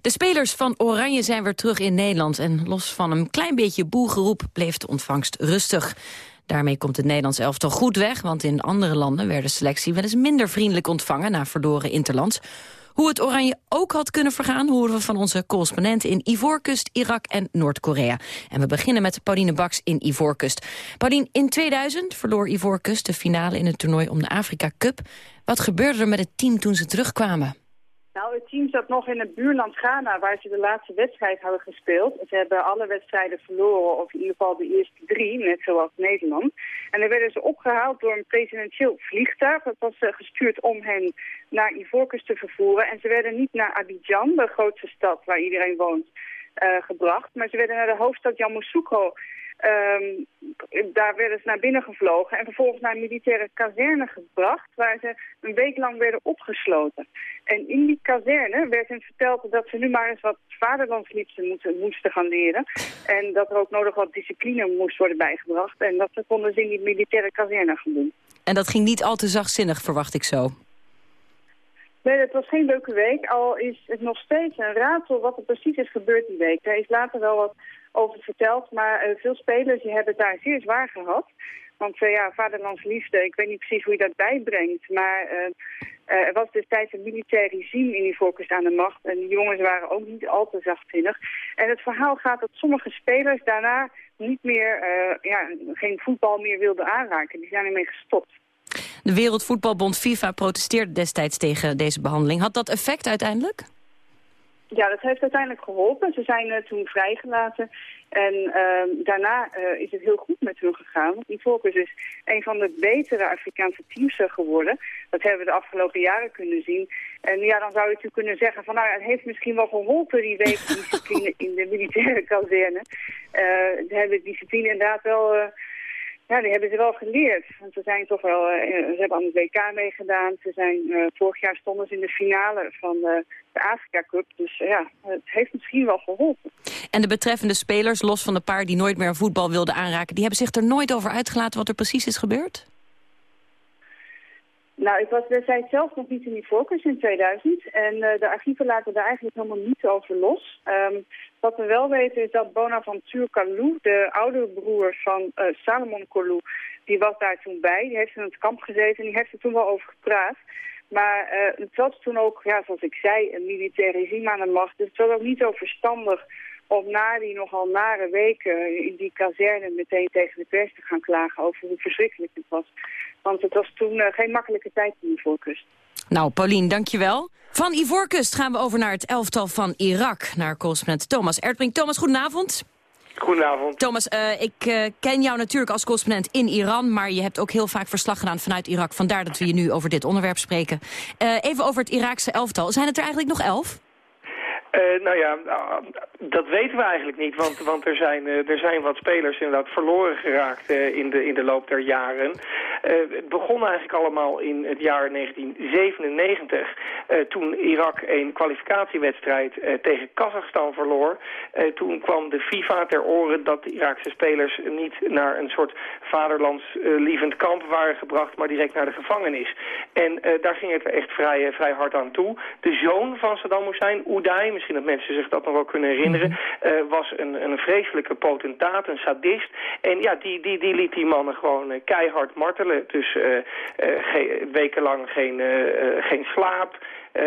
De spelers van Oranje zijn weer terug in Nederland. En los van een klein beetje boelgeroep bleef de ontvangst rustig. Daarmee komt het Nederlands elftal goed weg... want in andere landen werd de selectie wel eens minder vriendelijk ontvangen... na verloren interlands. Hoe het Oranje ook had kunnen vergaan... horen we van onze correspondenten in Ivoorkust, Irak en Noord-Korea. En we beginnen met Pauline Baks in Ivoorkust. Pauline, in 2000 verloor Ivoorkust de finale in het toernooi om de Afrika Cup. Wat gebeurde er met het team toen ze terugkwamen? Nou, het team zat nog in het buurland Ghana, waar ze de laatste wedstrijd hadden gespeeld. Ze hebben alle wedstrijden verloren, of in ieder geval de eerste drie, net zoals Nederland. En dan werden ze opgehaald door een presidentieel vliegtuig. Dat was uh, gestuurd om hen naar Ivoorkust te vervoeren. En ze werden niet naar Abidjan, de grootste stad waar iedereen woont, uh, gebracht. Maar ze werden naar de hoofdstad Yamoussoukro Um, daar werden ze naar binnen gevlogen en vervolgens naar een militaire kazerne gebracht... waar ze een week lang werden opgesloten. En in die kazerne werd hen verteld dat ze nu maar eens wat vaderlandsliefde moesten, moesten gaan leren. En dat er ook nodig wat discipline moest worden bijgebracht. En dat ze konden ze in die militaire kazerne gaan doen. En dat ging niet al te zachtzinnig, verwacht ik zo. Nee, het was geen leuke week. Al is het nog steeds een raadsel wat er precies is gebeurd die week. Er is later wel wat over verteld. Maar uh, veel spelers die hebben het daar zeer zwaar gehad. Want uh, ja, vaderlandsliefde, ik weet niet precies hoe je dat bijbrengt. Maar uh, er was destijds een militair regime in die focus aan de macht. En die jongens waren ook niet al te zachtzinnig. En het verhaal gaat dat sommige spelers daarna niet meer, ja, geen voetbal meer wilden aanraken. Die zijn ermee gestopt. De Wereldvoetbalbond FIFA protesteerde destijds tegen deze behandeling. Had dat effect uiteindelijk? Ja, dat heeft uiteindelijk geholpen. Ze zijn uh, toen vrijgelaten. En uh, daarna uh, is het heel goed met hun gegaan. Want Ivoorkust is een van de betere Afrikaanse teams geworden. Dat hebben we de afgelopen jaren kunnen zien. En ja, dan zou je natuurlijk kunnen zeggen van... nou, het heeft misschien wel geholpen, die week discipline in de militaire kazerne. Uh, hebben discipline inderdaad wel ja, die hebben ze wel geleerd. Want ze zijn toch wel, uh, ze hebben aan het WK meegedaan. Ze zijn, uh, vorig jaar stonden ze in de finale van de, de Afrika Cup. Dus uh, ja, het heeft misschien wel geholpen. En de betreffende spelers, los van de paar die nooit meer voetbal wilden aanraken... die hebben zich er nooit over uitgelaten wat er precies is gebeurd? Nou, ik was destijds zelf nog niet in die focus in 2000. En uh, de archieven laten daar eigenlijk helemaal niet over los. Um, wat we wel weten is dat Bonaventure Kalou, de oudere broer van uh, Salomon Kalou, die was daar toen bij. Die heeft in het kamp gezeten en die heeft er toen wel over gepraat. Maar uh, het was toen ook, ja, zoals ik zei, een militair regime aan de macht. Dus het was ook niet zo verstandig om na die nogal nare weken in die kazerne meteen tegen de pers te gaan klagen over hoe verschrikkelijk het was. Want het was toen uh, geen makkelijke tijd in de voorkust. Nou, Paulien, dankjewel. Van Ivoorkust gaan we over naar het elftal van Irak. Naar correspondent Thomas Erdbrink. Thomas, goedenavond. Goedenavond. Thomas, uh, ik uh, ken jou natuurlijk als correspondent in Iran... maar je hebt ook heel vaak verslag gedaan vanuit Irak. Vandaar dat we je nu over dit onderwerp spreken. Uh, even over het Iraakse elftal. Zijn het er eigenlijk nog elf? Uh, nou ja, dat weten we eigenlijk niet, want, want er, zijn, uh, er zijn wat spelers inderdaad verloren geraakt uh, in, de, in de loop der jaren. het begon eigenlijk allemaal in het jaar 1997, toen Irak een kwalificatiewedstrijd tegen Kazachstan verloor. toen kwam de FIFA ter oren dat de Iraakse spelers niet naar een soort vaderlandslievend kamp waren gebracht, maar direct naar de gevangenis. En daar ging het echt vrij, vrij hard aan toe. De zoon van Saddam Hussein, Uday, misschien dat mensen zich dat nog wel kunnen herinneren, uh, was een, een vreselijke potentaat, een sadist. En ja, die, die, die liet die mannen gewoon uh, keihard martelen. Dus uh, ge wekenlang geen, geen slaap,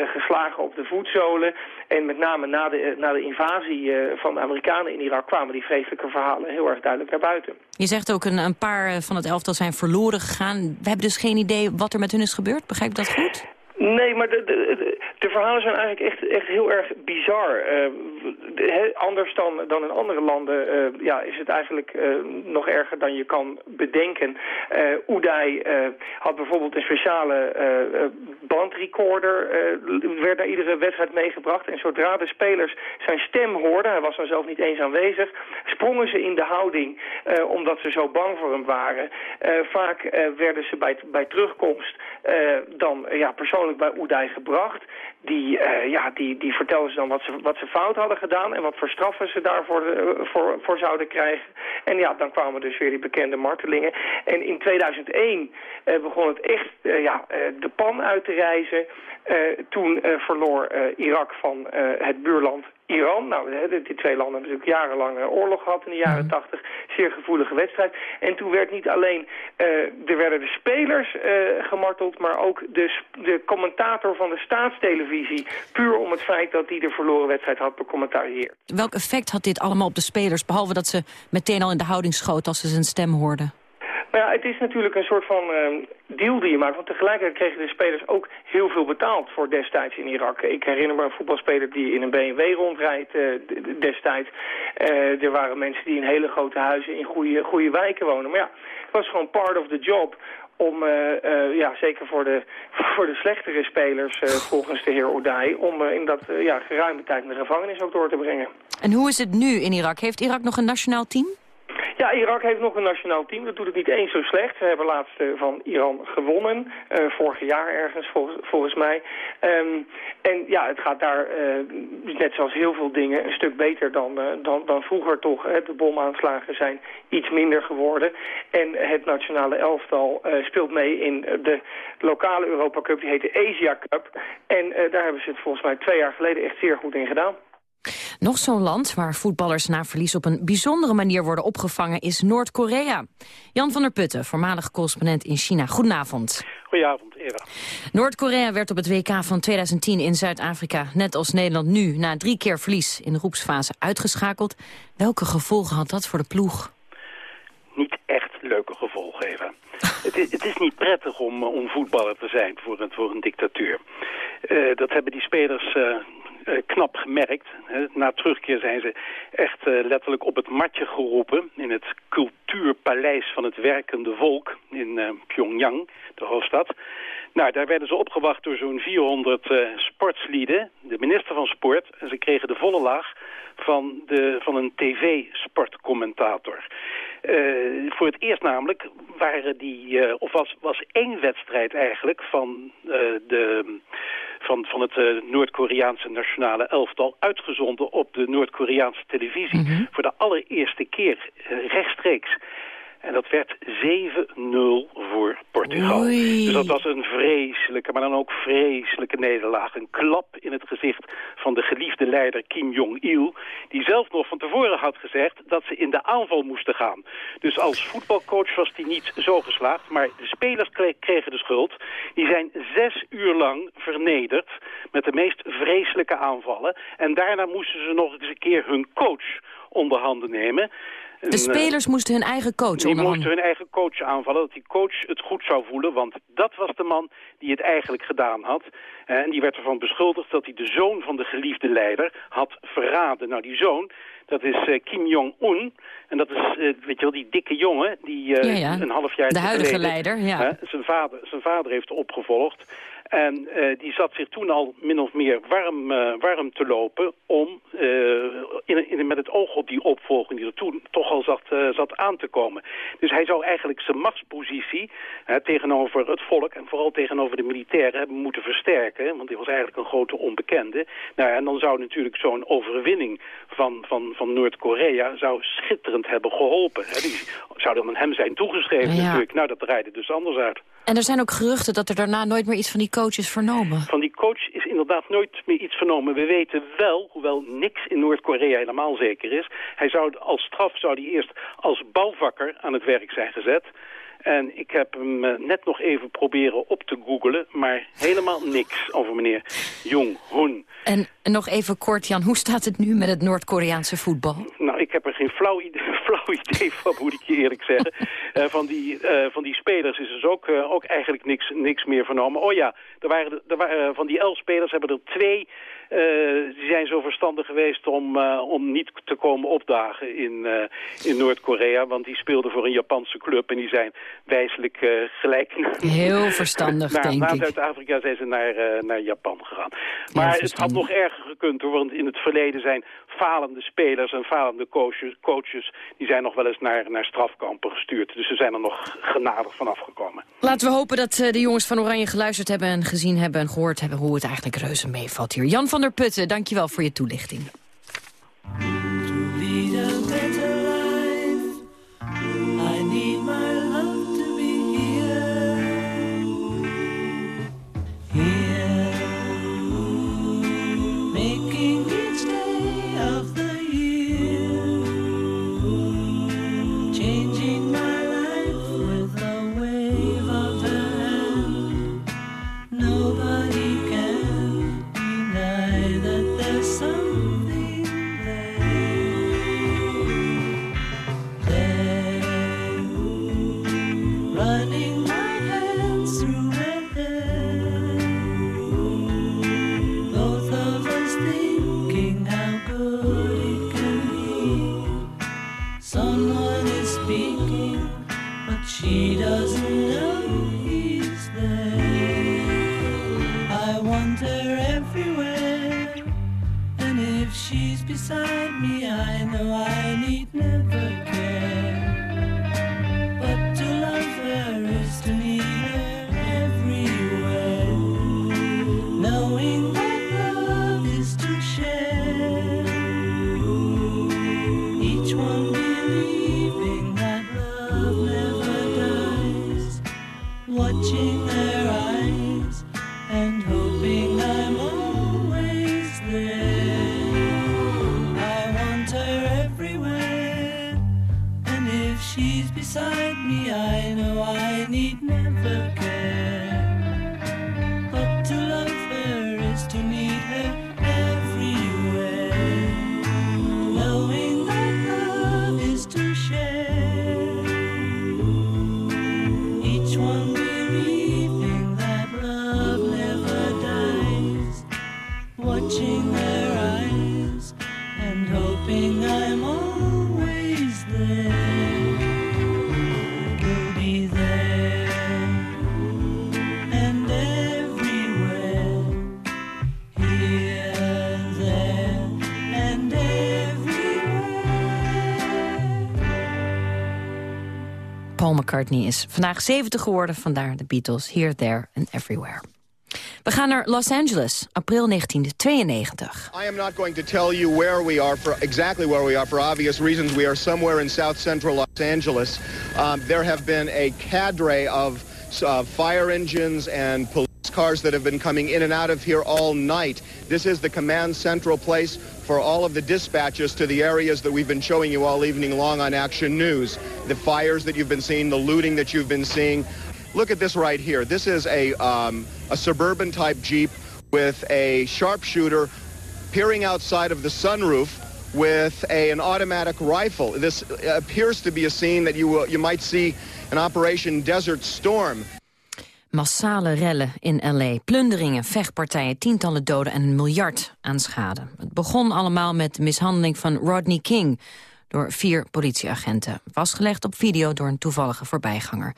geslagen op de voetzolen. En met name na de, na de invasie van de Amerikanen in Irak kwamen die vreselijke verhalen heel erg duidelijk naar buiten. Je zegt ook een, een paar van het elftal zijn verloren gegaan. We hebben dus geen idee wat er met hun is gebeurd. Begrijp ik dat goed? Nee, maar de, de, de, verhalen zijn eigenlijk echt, echt heel erg bizar. Uh, he, anders dan, dan in andere landen uh, ja, is het eigenlijk uh, nog erger dan je kan bedenken. Uday had bijvoorbeeld een speciale bandrecorder, werd naar iedere wedstrijd meegebracht. En zodra de spelers zijn stem hoorden, hij was dan zelf niet eens aanwezig, sprongen ze in de houding omdat ze zo bang voor hem waren. vaak werden ze bij, bij terugkomst dan ja, persoonlijk bij Oedij gebracht. Die, uh, ja, die, die vertelden ze dan wat ze, wat ze fout hadden gedaan en wat voor straffen ze daarvoor uh, voor, voor zouden krijgen. En ja, dan kwamen dus weer die bekende martelingen. En in 2001 uh, eh, begon het echt ja, de pan uit te reizen. toen verloor Irak van het buurland Iran. Nou, die twee landen hebben natuurlijk jarenlang oorlog gehad in de jaren mhm. tachtig. Zeer gevoelige wedstrijd. En toen werd niet alleen, uh, er werden de spelers uh, gemarteld, maar ook de, de commentator van de staatstelevisie. Puur om het feit dat hij de verloren wedstrijd had becommentarieerd. Welk effect had dit allemaal op de spelers, behalve dat ze meteen al in de houding schoten als ze zijn stem hoorden? Nou ja, het is natuurlijk een soort van uh, deal die je maakt. Want tegelijkertijd kregen de spelers ook heel veel betaald voor destijds in Irak. Ik herinner me een voetbalspeler die in een BMW rondrijdt uh, destijds. Uh, er waren mensen die in hele grote huizen in goede, goede wijken wonen. Maar ja, het was gewoon part of the job om, ja, zeker voor de, voor de slechtere spelers, volgens de heer Oudai, om in dat ja, geruime tijd in de gevangenis ook door te brengen. En hoe is het nu in Irak? Heeft Irak nog een nationaal team? Ja, Irak heeft nog een nationaal team. Dat doet het niet eens zo slecht. Ze hebben laatst uh, van Iran gewonnen. Uh, vorig jaar ergens, volgens, mij. Um, en ja, het gaat daar, uh, net zoals heel veel dingen, een stuk beter dan, dan, dan vroeger toch. Hè. De bomaanslagen zijn iets minder geworden. En het nationale elftal speelt mee in de lokale Europa Cup. Die heet de Asia Cup. En daar hebben ze het volgens mij twee jaar geleden echt zeer goed in gedaan. Nog zo'n land waar voetballers na verlies op een bijzondere manier worden opgevangen is Noord-Korea. Jan van der Putten, voormalig correspondent in China. Goedenavond. Goedenavond, Eva. Noord-Korea werd op het WK van 2010 in Zuid-Afrika, net als Nederland nu, na drie keer verlies in de groepsfase uitgeschakeld. Welke gevolgen had dat voor de ploeg? Niet echt leuke gevolgen, Eva. het, is, het, is, niet prettig om, om voetballer te zijn voor een, voor een dictatuur. Uh, dat hebben die spelers uh, uh, knap gemerkt. Na terugkeer zijn ze echt uh, letterlijk op het matje geroepen... in het cultuurpaleis van het werkende volk in uh, Pyongyang, de hoofdstad. Nou, daar werden ze opgewacht door zo'n 400 sportslieden, de minister van Sport. En ze kregen de volle laag van, de, van een tv-sportcommentator. Voor het eerst namelijk waren die, uh, of was, was één wedstrijd eigenlijk van, de, van, van het Noord-Koreaanse nationale elftal uitgezonden op de Noord-Koreaanse televisie. Mm -hmm. Voor de allereerste keer rechtstreeks. En dat werd 7-0 voor Portugal. Oei. Dus dat was een vreselijke, maar dan ook vreselijke nederlaag. Een klap in het gezicht van de geliefde leider Kim Jong-il... die zelf nog van tevoren had gezegd dat ze in de aanval moesten gaan. Dus als voetbalcoach was hij niet zo geslaagd. Maar de spelers kregen de schuld. Die zijn zes uur lang vernederd met de meest vreselijke aanvallen. En daarna moesten ze nog eens een keer hun coach onder handen nemen... De spelers moesten hun eigen coach Die moesten hun eigen coach aanvallen, dat die coach het goed zou voelen. Want dat was de man die het eigenlijk gedaan had. En die werd ervan beschuldigd dat hij de zoon van de geliefde leider had verraden. Nou, die zoon, dat is uh, Kim Jong-un. En dat is, weet je wel, die dikke jongen die ja, ja. een half jaar De huidige geleden, leider, ja. zijn, vader, zijn vader heeft opgevolgd. En uh, die zat zich toen al min of meer warm, uh, warm te lopen om uh, in, in, met het oog op die opvolging die er toen toch al zat, zat aan te komen. Dus hij zou eigenlijk zijn machtspositie tegenover het volk en vooral tegenover de militairen hebben moeten versterken. Want die was eigenlijk een grote onbekende. Nou, en dan zou natuurlijk zo'n overwinning van, van, van Noord-Korea zou schitterend hebben geholpen. Hè. Die zou dan aan hem zijn toegeschreven Ja. natuurlijk. Nou, dat draaide dus anders uit. En er zijn ook geruchten dat er daarna nooit meer iets van die coach is vernomen. Van die coach is inderdaad nooit meer iets vernomen. We weten wel, hoewel niks in Noord-Korea helemaal zeker is... hij zou als straf zou hij eerst als bouwvakker aan het werk zijn gezet... En ik heb hem eh, net nog even proberen op te googelen, maar helemaal niks over meneer Jong-hun. En nog even kort, Jan, hoe staat het nu met het Noord-Koreaanse voetbal? Nou, ik heb er geen flauw idee, flauw idee van, moet ik je eerlijk zeggen. Uh, van, die, uh, van die spelers is dus ook, uh, ook eigenlijk niks, niks meer vernomen. Oh ja, er waren, er waren, van die elf spelers hebben er twee... die zijn zo verstandig geweest om, om niet te komen opdagen in, in Noord-Korea. Want die speelden voor een Japanse club en die zijn wijselijk gelijk... Heel verstandig, naar, denk naar ik. Zuid-Afrika zijn ze naar, naar Japan gegaan. Maar het had nog erger gekund hoor, want in het verleden zijn falende spelers en falende coaches, coaches die zijn nog wel eens naar, naar strafkampen gestuurd. Dus ze zijn er nog genadig van afgekomen. Laten we hopen dat uh, de jongens van Oranje geluisterd hebben en gezien hebben en gehoord hebben hoe het eigenlijk reuze meevalt hier. Jan van der Putten, dankjewel voor je toelichting. sun. McCartney is vandaag 70 geworden, vandaar de Beatles Here, There and Everywhere. We gaan naar Los Angeles, april 1992. I am not going to tell you where we are for exactly where we are for obvious reasons. We are somewhere in south central Los Angeles. Um, there have been a cadre of uh, fire engines and police cars that have been coming in and out of here all night. This is the command central place for all of the dispatches to the areas that we've been showing you all evening long on Action News. The fires that you've been seeing, the looting that you've been seeing. Look at this right here. This is a, um, a suburban type Jeep with a sharpshooter peering outside of the sunroof with a, an automatic rifle. This appears to be a scene that you, you might see in Operation Desert Storm. Massale rellen in L.A., plunderingen, vechtpartijen, tientallen doden en een miljard aan schade. Het begon allemaal met de mishandeling van Rodney King door vier politieagenten. Vastgelegd op video door een toevallige voorbijganger.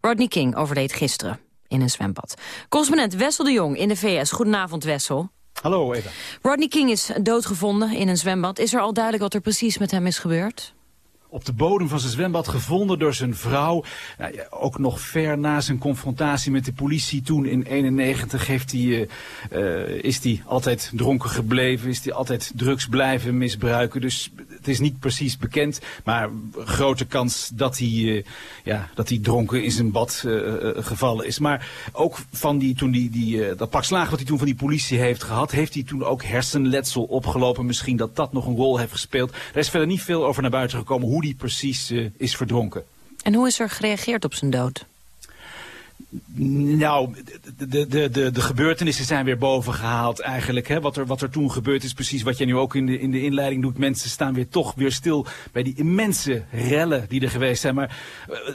Rodney King overleed gisteren in een zwembad. Correspondent Wessel de Jong in de VS. Goedenavond, Wessel. Hallo, Eva. Rodney King is doodgevonden in een zwembad. Is er al duidelijk wat er precies met hem is gebeurd? Op de bodem van zijn zwembad gevonden door zijn vrouw. Nou, ook nog ver na zijn confrontatie met de politie toen in 91 heeft hij, uh, uh, is hij altijd dronken gebleven. Is hij altijd drugs blijven misbruiken. Dus het is niet precies bekend. Maar grote kans dat hij, uh, ja, dat hij dronken in zijn bad gevallen is. Maar ook van die, toen die, die, dat pak slaag wat hij toen van die politie heeft gehad... heeft hij toen ook hersenletsel opgelopen. Misschien dat dat nog een rol heeft gespeeld. Er is verder niet veel over naar buiten gekomen... hoe die precies uh, is verdronken. En hoe is er gereageerd op zijn dood? Nou, de, de, de, de gebeurtenissen zijn weer boven gehaald eigenlijk. Hè? Wat, er, wat er toen gebeurd is, precies wat jij nu ook in de, in de inleiding doet. Mensen staan weer toch weer stil bij die immense rellen die er geweest zijn. Maar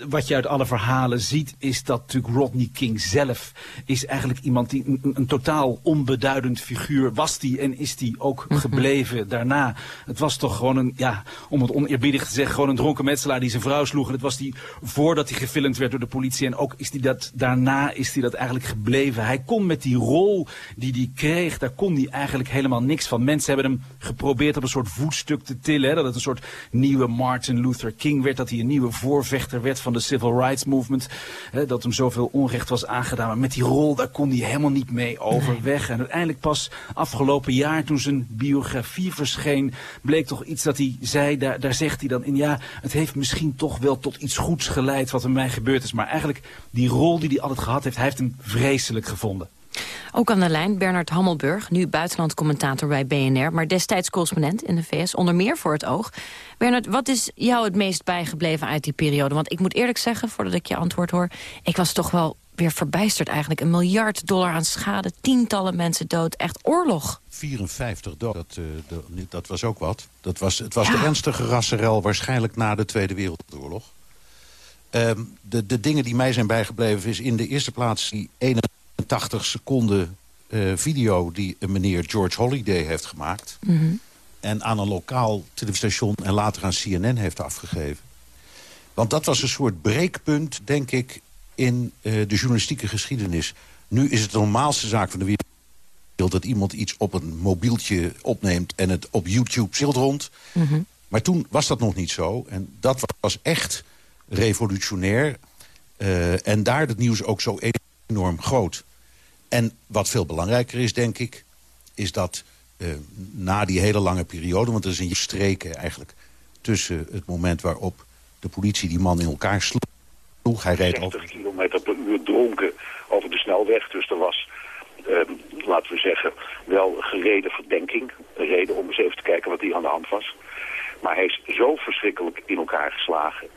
wat je uit alle verhalen ziet, is dat natuurlijk Rodney King zelf... is eigenlijk iemand die een, een totaal onbeduidend figuur was die en is die ook gebleven daarna. Het was toch gewoon een, ja, om het oneerbiedig te zeggen, gewoon een dronken metselaar die zijn vrouw sloeg. En het was die voordat hij gefilmd werd door de politie. En ook is die dat daarna is hij dat eigenlijk gebleven. Hij kon met die rol die hij kreeg, daar kon hij eigenlijk helemaal niks van. Mensen hebben hem geprobeerd op een soort voetstuk te tillen. Hè, dat het een soort nieuwe Martin Luther King werd. Dat hij een nieuwe voorvechter werd van de Civil Rights Movement. Hè, dat hem zoveel onrecht was aangedaan. Maar met die rol, daar kon hij helemaal niet mee overweg. En uiteindelijk pas afgelopen jaar, toen zijn biografie verscheen... bleek toch iets dat hij zei, daar, daar zegt hij dan in... ja, het heeft misschien toch wel tot iets goeds geleid wat er mij gebeurd is. Maar eigenlijk die rol die hij altijd gehad heeft, hij heeft hem vreselijk gevonden. Ook aan de lijn Bernard Hammelburg, nu buitenlandcommentator bij BNR... maar destijds correspondent in de VS, onder meer voor het oog. Bernard, wat is jou het meest bijgebleven uit die periode? Want ik moet eerlijk zeggen, voordat ik je antwoord hoor... ik was toch wel weer verbijsterd eigenlijk. Een miljard dollar aan schade, tientallen mensen dood, echt oorlog. 54 dood, dat, uh, dat was ook wat. Dat was, het was ja. de ernstige rassenrel waarschijnlijk na de Tweede Wereldoorlog. Um, de, de dingen die mij zijn bijgebleven is in de eerste plaats die 81 seconden uh, video die een meneer George Holiday heeft gemaakt. Mm -hmm. En aan een lokaal televisiestation en later aan CNN heeft afgegeven. Want dat was een soort breekpunt, denk ik, in uh, de journalistieke geschiedenis. Nu is het de normaalste zaak van de wereld dat iemand iets op een mobieltje opneemt en het op YouTube zilt rond. Mhm. Maar toen was dat nog niet zo. En dat was echt revolutionair. Eh, en daar het nieuws ook zo enorm groot. En wat veel belangrijker is, denk ik... is dat eh, na die hele lange periode... want er is een streken eigenlijk tussen het moment waarop de politie die man in elkaar sloeg. Hij reed 60 kilometer per uur dronken over de snelweg. Dus er was, ehm, laten we zeggen, wel gereden verdenking. Een reden om eens even te kijken wat hier aan de hand was. Maar hij is zo verschrikkelijk in elkaar geslagen...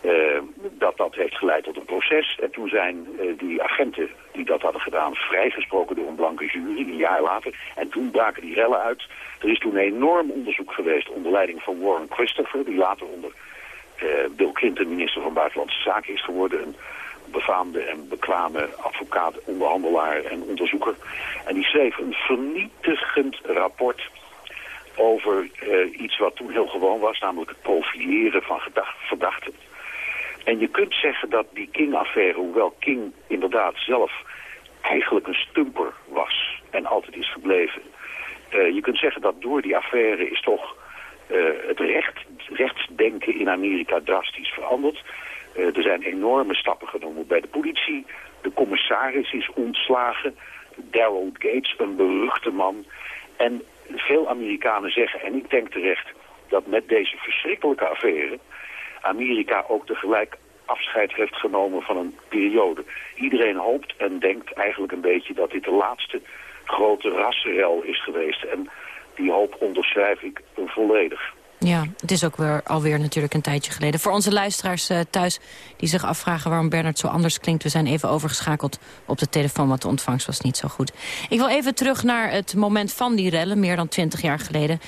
eh, dat dat heeft geleid tot een proces. En toen zijn eh, die agenten die dat hadden gedaan vrijgesproken door een blanke jury, een jaar later. En toen braken die rellen uit. Er is toen een enorm onderzoek geweest onder leiding van Warren Christopher, die later onder eh, Bill Clinton minister van Buitenlandse Zaken is geworden. Een befaamde en bekwame advocaat, onderhandelaar en onderzoeker. En die schreef een vernietigend rapport over iets wat toen heel gewoon was, namelijk het profileren van verdachten. En je kunt zeggen dat die King-affaire, hoewel King inderdaad zelf eigenlijk een stumper was en altijd is gebleven. eh, je kunt zeggen dat door die affaire is toch eh, het recht, rechtsdenken in Amerika drastisch veranderd. Eh, er zijn enorme stappen genomen bij de politie. De commissaris is ontslagen. Daryl Gates, een beruchte man. En veel Amerikanen zeggen, en ik denk terecht, dat met deze verschrikkelijke affaire Amerika ook tegelijk afscheid heeft genomen van een periode. Iedereen hoopt en denkt eigenlijk een beetje dat dit de laatste grote rassenrel is geweest. En die hoop onderschrijf ik volledig. Ja, het is ook weer, alweer natuurlijk een tijdje geleden. Voor onze luisteraars eh, thuis die zich afvragen waarom Bernard zo anders klinkt... we zijn even overgeschakeld op de telefoon, want de ontvangst was niet zo goed. Ik wil even terug naar het moment van die rellen, meer dan twintig jaar geleden.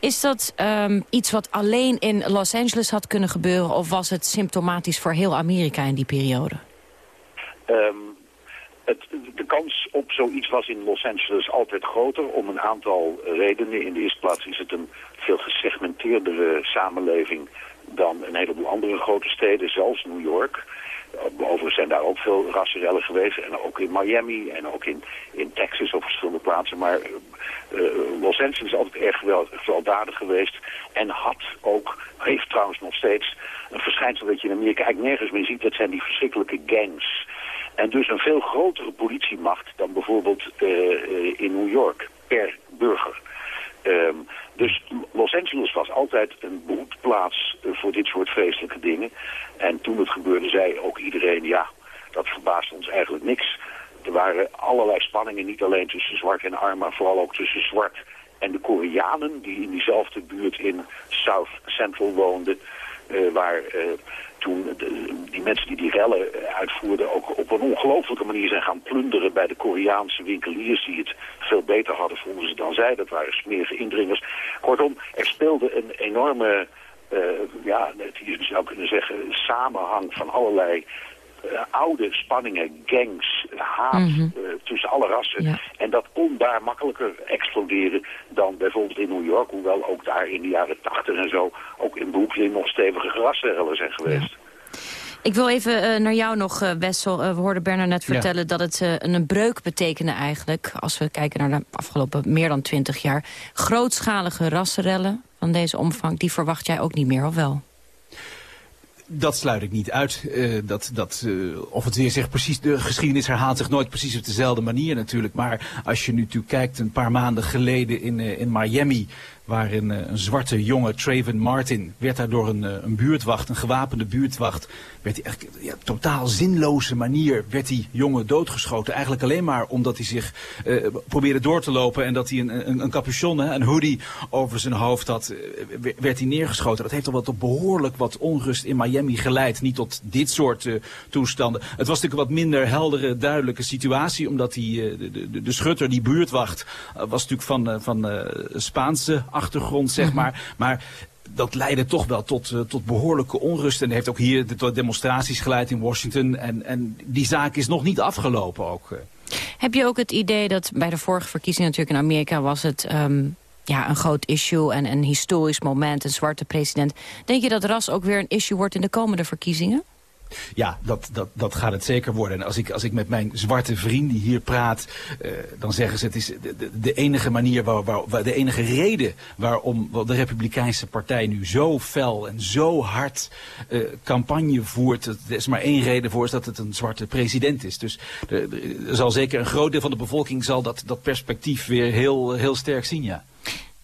Is dat ehm, iets wat alleen in Los Angeles had kunnen gebeuren... of was het symptomatisch voor heel Amerika in die periode? Ehm, de kans op zoiets was in Los Angeles altijd groter om een aantal redenen. In de eerste plaats is het een gesegmenteerdere samenleving dan een heleboel andere grote steden, zelfs New York. Eh, Overigens zijn daar ook veel rassenrellen geweest. En ook in Miami en ook in, in Texas op verschillende plaatsen. Maar eh, eh, Los Angeles is altijd erg geweld- gewelddadig geweest. En had ook, heeft trouwens nog steeds, een verschijnsel dat je in Amerika eigenlijk nergens meer ziet. Dat zijn die verschrikkelijke gangs. En dus een veel grotere politiemacht dan bijvoorbeeld in New York per burger. Ehm, dus Los Angeles was altijd een behoedplaats eh, voor dit soort vreselijke dingen. En toen het gebeurde zei ook iedereen, ja, dat verbaast ons eigenlijk niks. Er waren allerlei spanningen, niet alleen tussen zwart en arm, maar vooral ook tussen zwart en de Koreanen... die in diezelfde buurt in South Central woonden... eh, waar eh, toen die mensen die die rellen eh, uitvoerden ook op een ongelofelijke manier zijn gaan plunderen bij de Koreaanse winkeliers die het veel beter hadden vonden ze dan zij. Dat waren smerige indringers. Kortom, er speelde een enorme, eh, ja, je zou kunnen zeggen, samenhang van allerlei eh, oude spanningen, gangs, haat Mhm. eh, tussen alle rassen. En dat kon daar makkelijker exploderen dan bijvoorbeeld in New York. Hoewel ook daar in de jaren tachtig en zo, ook in Brooklyn nog stevige rassenrellen zijn geweest. Ik wil even eh, naar jou nog, Wessel. We hoorden Bernard net Ja. vertellen dat het een breuk betekende eigenlijk... als we kijken naar de afgelopen meer dan twintig jaar. Grootschalige rassenrellen van deze omvang, die verwacht jij ook niet meer, of wel? Dat sluit ik niet uit. Eh, dat, dat, eh, of het weer zich precies, de geschiedenis herhaalt zich nooit precies op dezelfde manier natuurlijk. Maar als je nu natuurlijk kijkt, een paar maanden geleden in, eh, in Miami, waar een, eh, een zwarte jongen, Traven Martin, werd daar door een, eh, een buurtwacht, een gewapende buurtwacht, werd hij eigenlijk ja, totaal zinloze manier, werd die jongen doodgeschoten. Eigenlijk alleen maar omdat hij zich eh, probeerde door te lopen en dat hij een, een, een capuchon, een hoodie over zijn hoofd had, werd hij neergeschoten. Dat heeft al wat tot behoorlijk wat onrust in Miami geleid. Niet tot dit soort toestanden. Het was natuurlijk een wat minder heldere, duidelijke situatie, omdat die, de, de, de schutter, die buurtwacht, was natuurlijk van, van Spaanse achtergrond, zeg maar. Maar dat leidde toch wel tot, eh, tot behoorlijke onrust. En heeft ook hier de- demonstraties geleid in Washington. En, en die zaak is nog niet afgelopen ook. eh. Heb je ook het idee dat bij de vorige verkiezingen natuurlijk in Amerika was het... ehm, ja, een groot issue en een historisch moment, een zwarte president. Denk je dat ras ook weer een issue wordt in de komende verkiezingen? Ja, dat, dat, dat gaat het zeker worden. En als ik, als ik met mijn zwarte vrienden hier praat, eh, dan zeggen ze het is de, de, enige manier, waar, waar, de enige reden waarom de Republikeinse Partij nu zo fel en zo hard eh, campagne voert. Er is maar één reden voor, is dat het een zwarte president is. Dus de- er zal zeker een groot deel van de bevolking zal dat, dat perspectief weer heel, heel sterk zien, ja.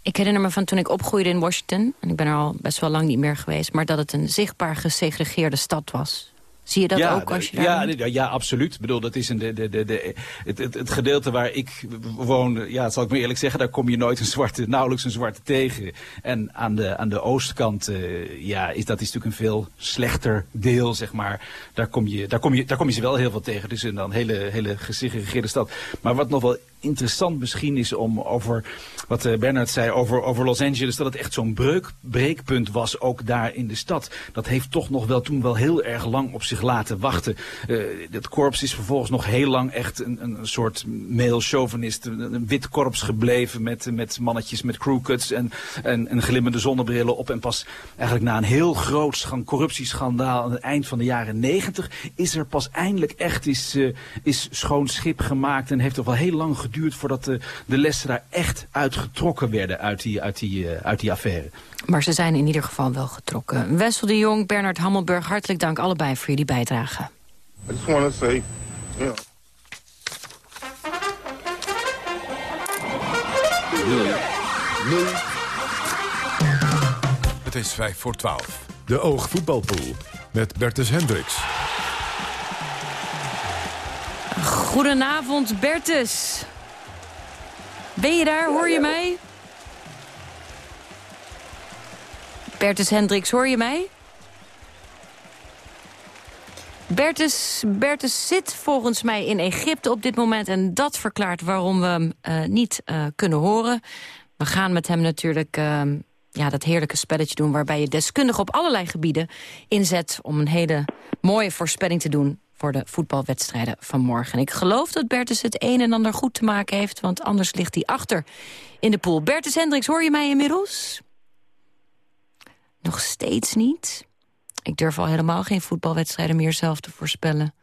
Ik herinner me van toen ik opgroeide in Washington... en ik ben er al best wel lang niet meer geweest... maar dat het een zichtbaar gesegregeerde stad was. Zie je dat ja, ook als je ja, nee, ja, absoluut. Ik bedoel, dat is een, de, de, de, de, het, het, het gedeelte waar ik woon, ja, dat zal ik me eerlijk zeggen, daar kom je nooit een zwarte, nauwelijks een zwarte tegen. En aan de, aan de oostkant, eh, ja, is dat is natuurlijk een veel slechter deel, zeg maar. Daar kom je, daar kom je, daar kom je ze wel heel veel tegen. Dus een dan hele, hele gesegregeerde stad. Maar wat nog wel interessant misschien is om over wat eh, Bernard zei over, over Los Angeles, dat het echt zo'n breekpunt was, ook daar in de stad. Dat heeft toch nog wel toen wel heel erg lang op zich laten wachten. Eh het korps is vervolgens nog heel lang echt een, een soort male chauvinist, een, wit korps gebleven met, met mannetjes met crewcuts en, en, en glimmende zonnebrillen op. En pas eigenlijk na een heel groot schan- corruptieschandaal aan het eind van de jaren negentig is er pas eindelijk echt is, eh, is schoon schip gemaakt en heeft er wel heel lang geduurd voordat de, de lessen daar echt uitgetrokken werden uit die, uit die, eh, uit die affaire. Maar ze zijn in ieder geval wel getrokken. Wessel de Jong, Bernard Hammelburg, hartelijk dank allebei voor jullie bijdrage. I just want to say, you know. Het is 5 voor 12. De Oog Voetbalpool met Bertus Hendricks. Goedenavond, Bertus. Ben je daar? Hoor je mij? Bertus Hendricks, hoor je mij? Bertus, Bertus zit volgens mij in Egypte op dit moment... en dat verklaart waarom we hem eh, niet eh, kunnen horen. We gaan met hem natuurlijk eh, ja, dat heerlijke spelletje doen... waarbij je deskundig op allerlei gebieden inzet... om een hele mooie voorspelling te doen voor de voetbalwedstrijden van morgen. En ik geloof dat Bertus het een en ander goed te maken heeft... want anders ligt hij achter in de pool. Bertus Hendricks, hoor je mij inmiddels? Nog steeds niet. Ik durf al helemaal geen voetbalwedstrijden meer zelf te voorspellen.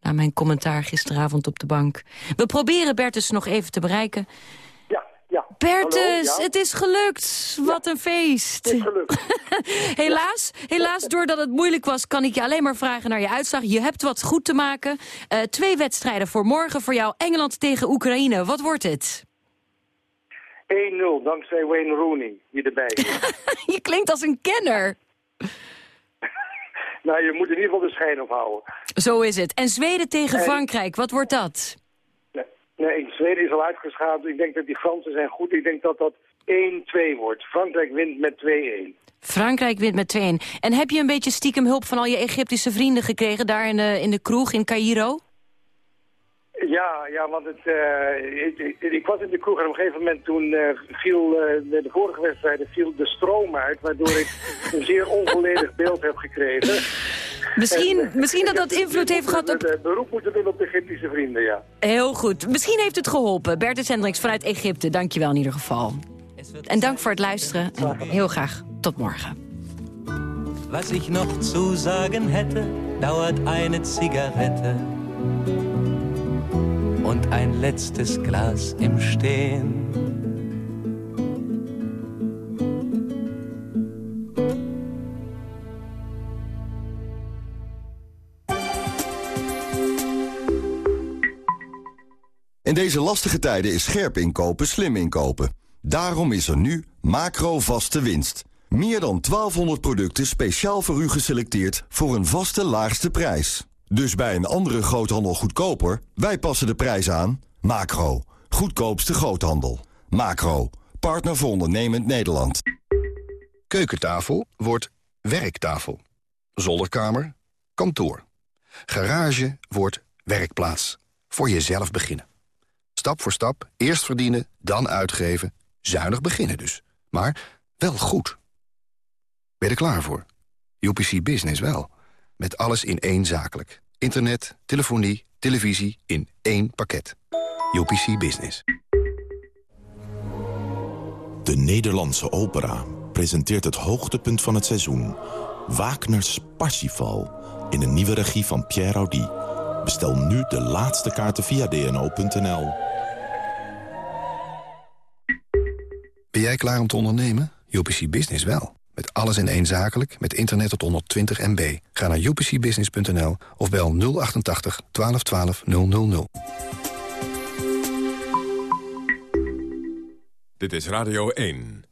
Na mijn commentaar gisteravond op de bank. We proberen Bertus nog even te bereiken. Bertus, Hallo, ja. het is gelukt. Wat een feest. Het is gelukt. helaas, helaas, doordat het moeilijk was... kan ik je alleen maar vragen naar je uitslag. Je hebt wat goed te maken. Eh, twee wedstrijden voor morgen voor jou. Engeland tegen Oekraïne. Wat wordt het? 1-0, dankzij Wayne Rooney, die erbij is. je klinkt als een kenner. nou, je moet in ieder geval de schijn ophouden. Zo is het. En Zweden tegen En- Frankrijk, wat wordt dat? Nee, Zweden is al uitgeschaald. Ik denk dat die Fransen zijn goed. Ik denk dat dat 1-2 wordt. Frankrijk wint met 2-1. Frankrijk wint met 2-1. En heb je een beetje stiekem hulp van al je Egyptische vrienden gekregen... daar in de, in de kroeg in Cairo? Ja, ja, want het, eh, ik, ik, ik was in de kroeg en op een gegeven moment toen eh, viel eh, de, vorige wedstrijden viel de stroom uit, waardoor ik een zeer onvolledig beeld heb gekregen. Misschien, En, misschien dat ik dat invloed heeft gehad op... Het beroep moeten doen op de Egyptische vrienden, ja. Heel goed. Misschien heeft het geholpen. Bertus Hendricks vanuit Egypte, dankjewel in ieder geval. En dank voor het luisteren. En heel graag tot morgen. Was ich noch zu sagen hätte, dauert eine Zigarette und ein letztes Glas im Stehen. In deze lastige tijden is scherp inkopen slim inkopen. Daarom is er nu macro vaste winst. Meer dan 1200 producten speciaal voor u geselecteerd voor een vaste laagste prijs. Dus bij een andere groothandel goedkoper, wij passen de prijs aan. Macro, goedkoopste groothandel. Macro, partner voor ondernemend Nederland. Keukentafel wordt werktafel. Zolderkamer, kantoor. Garage wordt werkplaats. Voor jezelf beginnen. Stap voor stap, eerst verdienen, dan uitgeven. Zuinig beginnen dus. Maar wel goed. Ben je er klaar voor? UPC Business wel. Met alles in één zakelijk. Internet, telefonie, televisie in één pakket. UPC Business. De Nederlandse opera presenteert het hoogtepunt van het seizoen. Wagner's Parsifal. in een nieuwe regie van Pierre Audi. Bestel nu de laatste kaarten via dno.nl. Ben jij klaar om te ondernemen? UPC Business wel. Met alles in één zakelijk, met internet tot 120 MB. Ga naar upcbusiness.nl of bel 088 1212 000. Dit is Radio 1.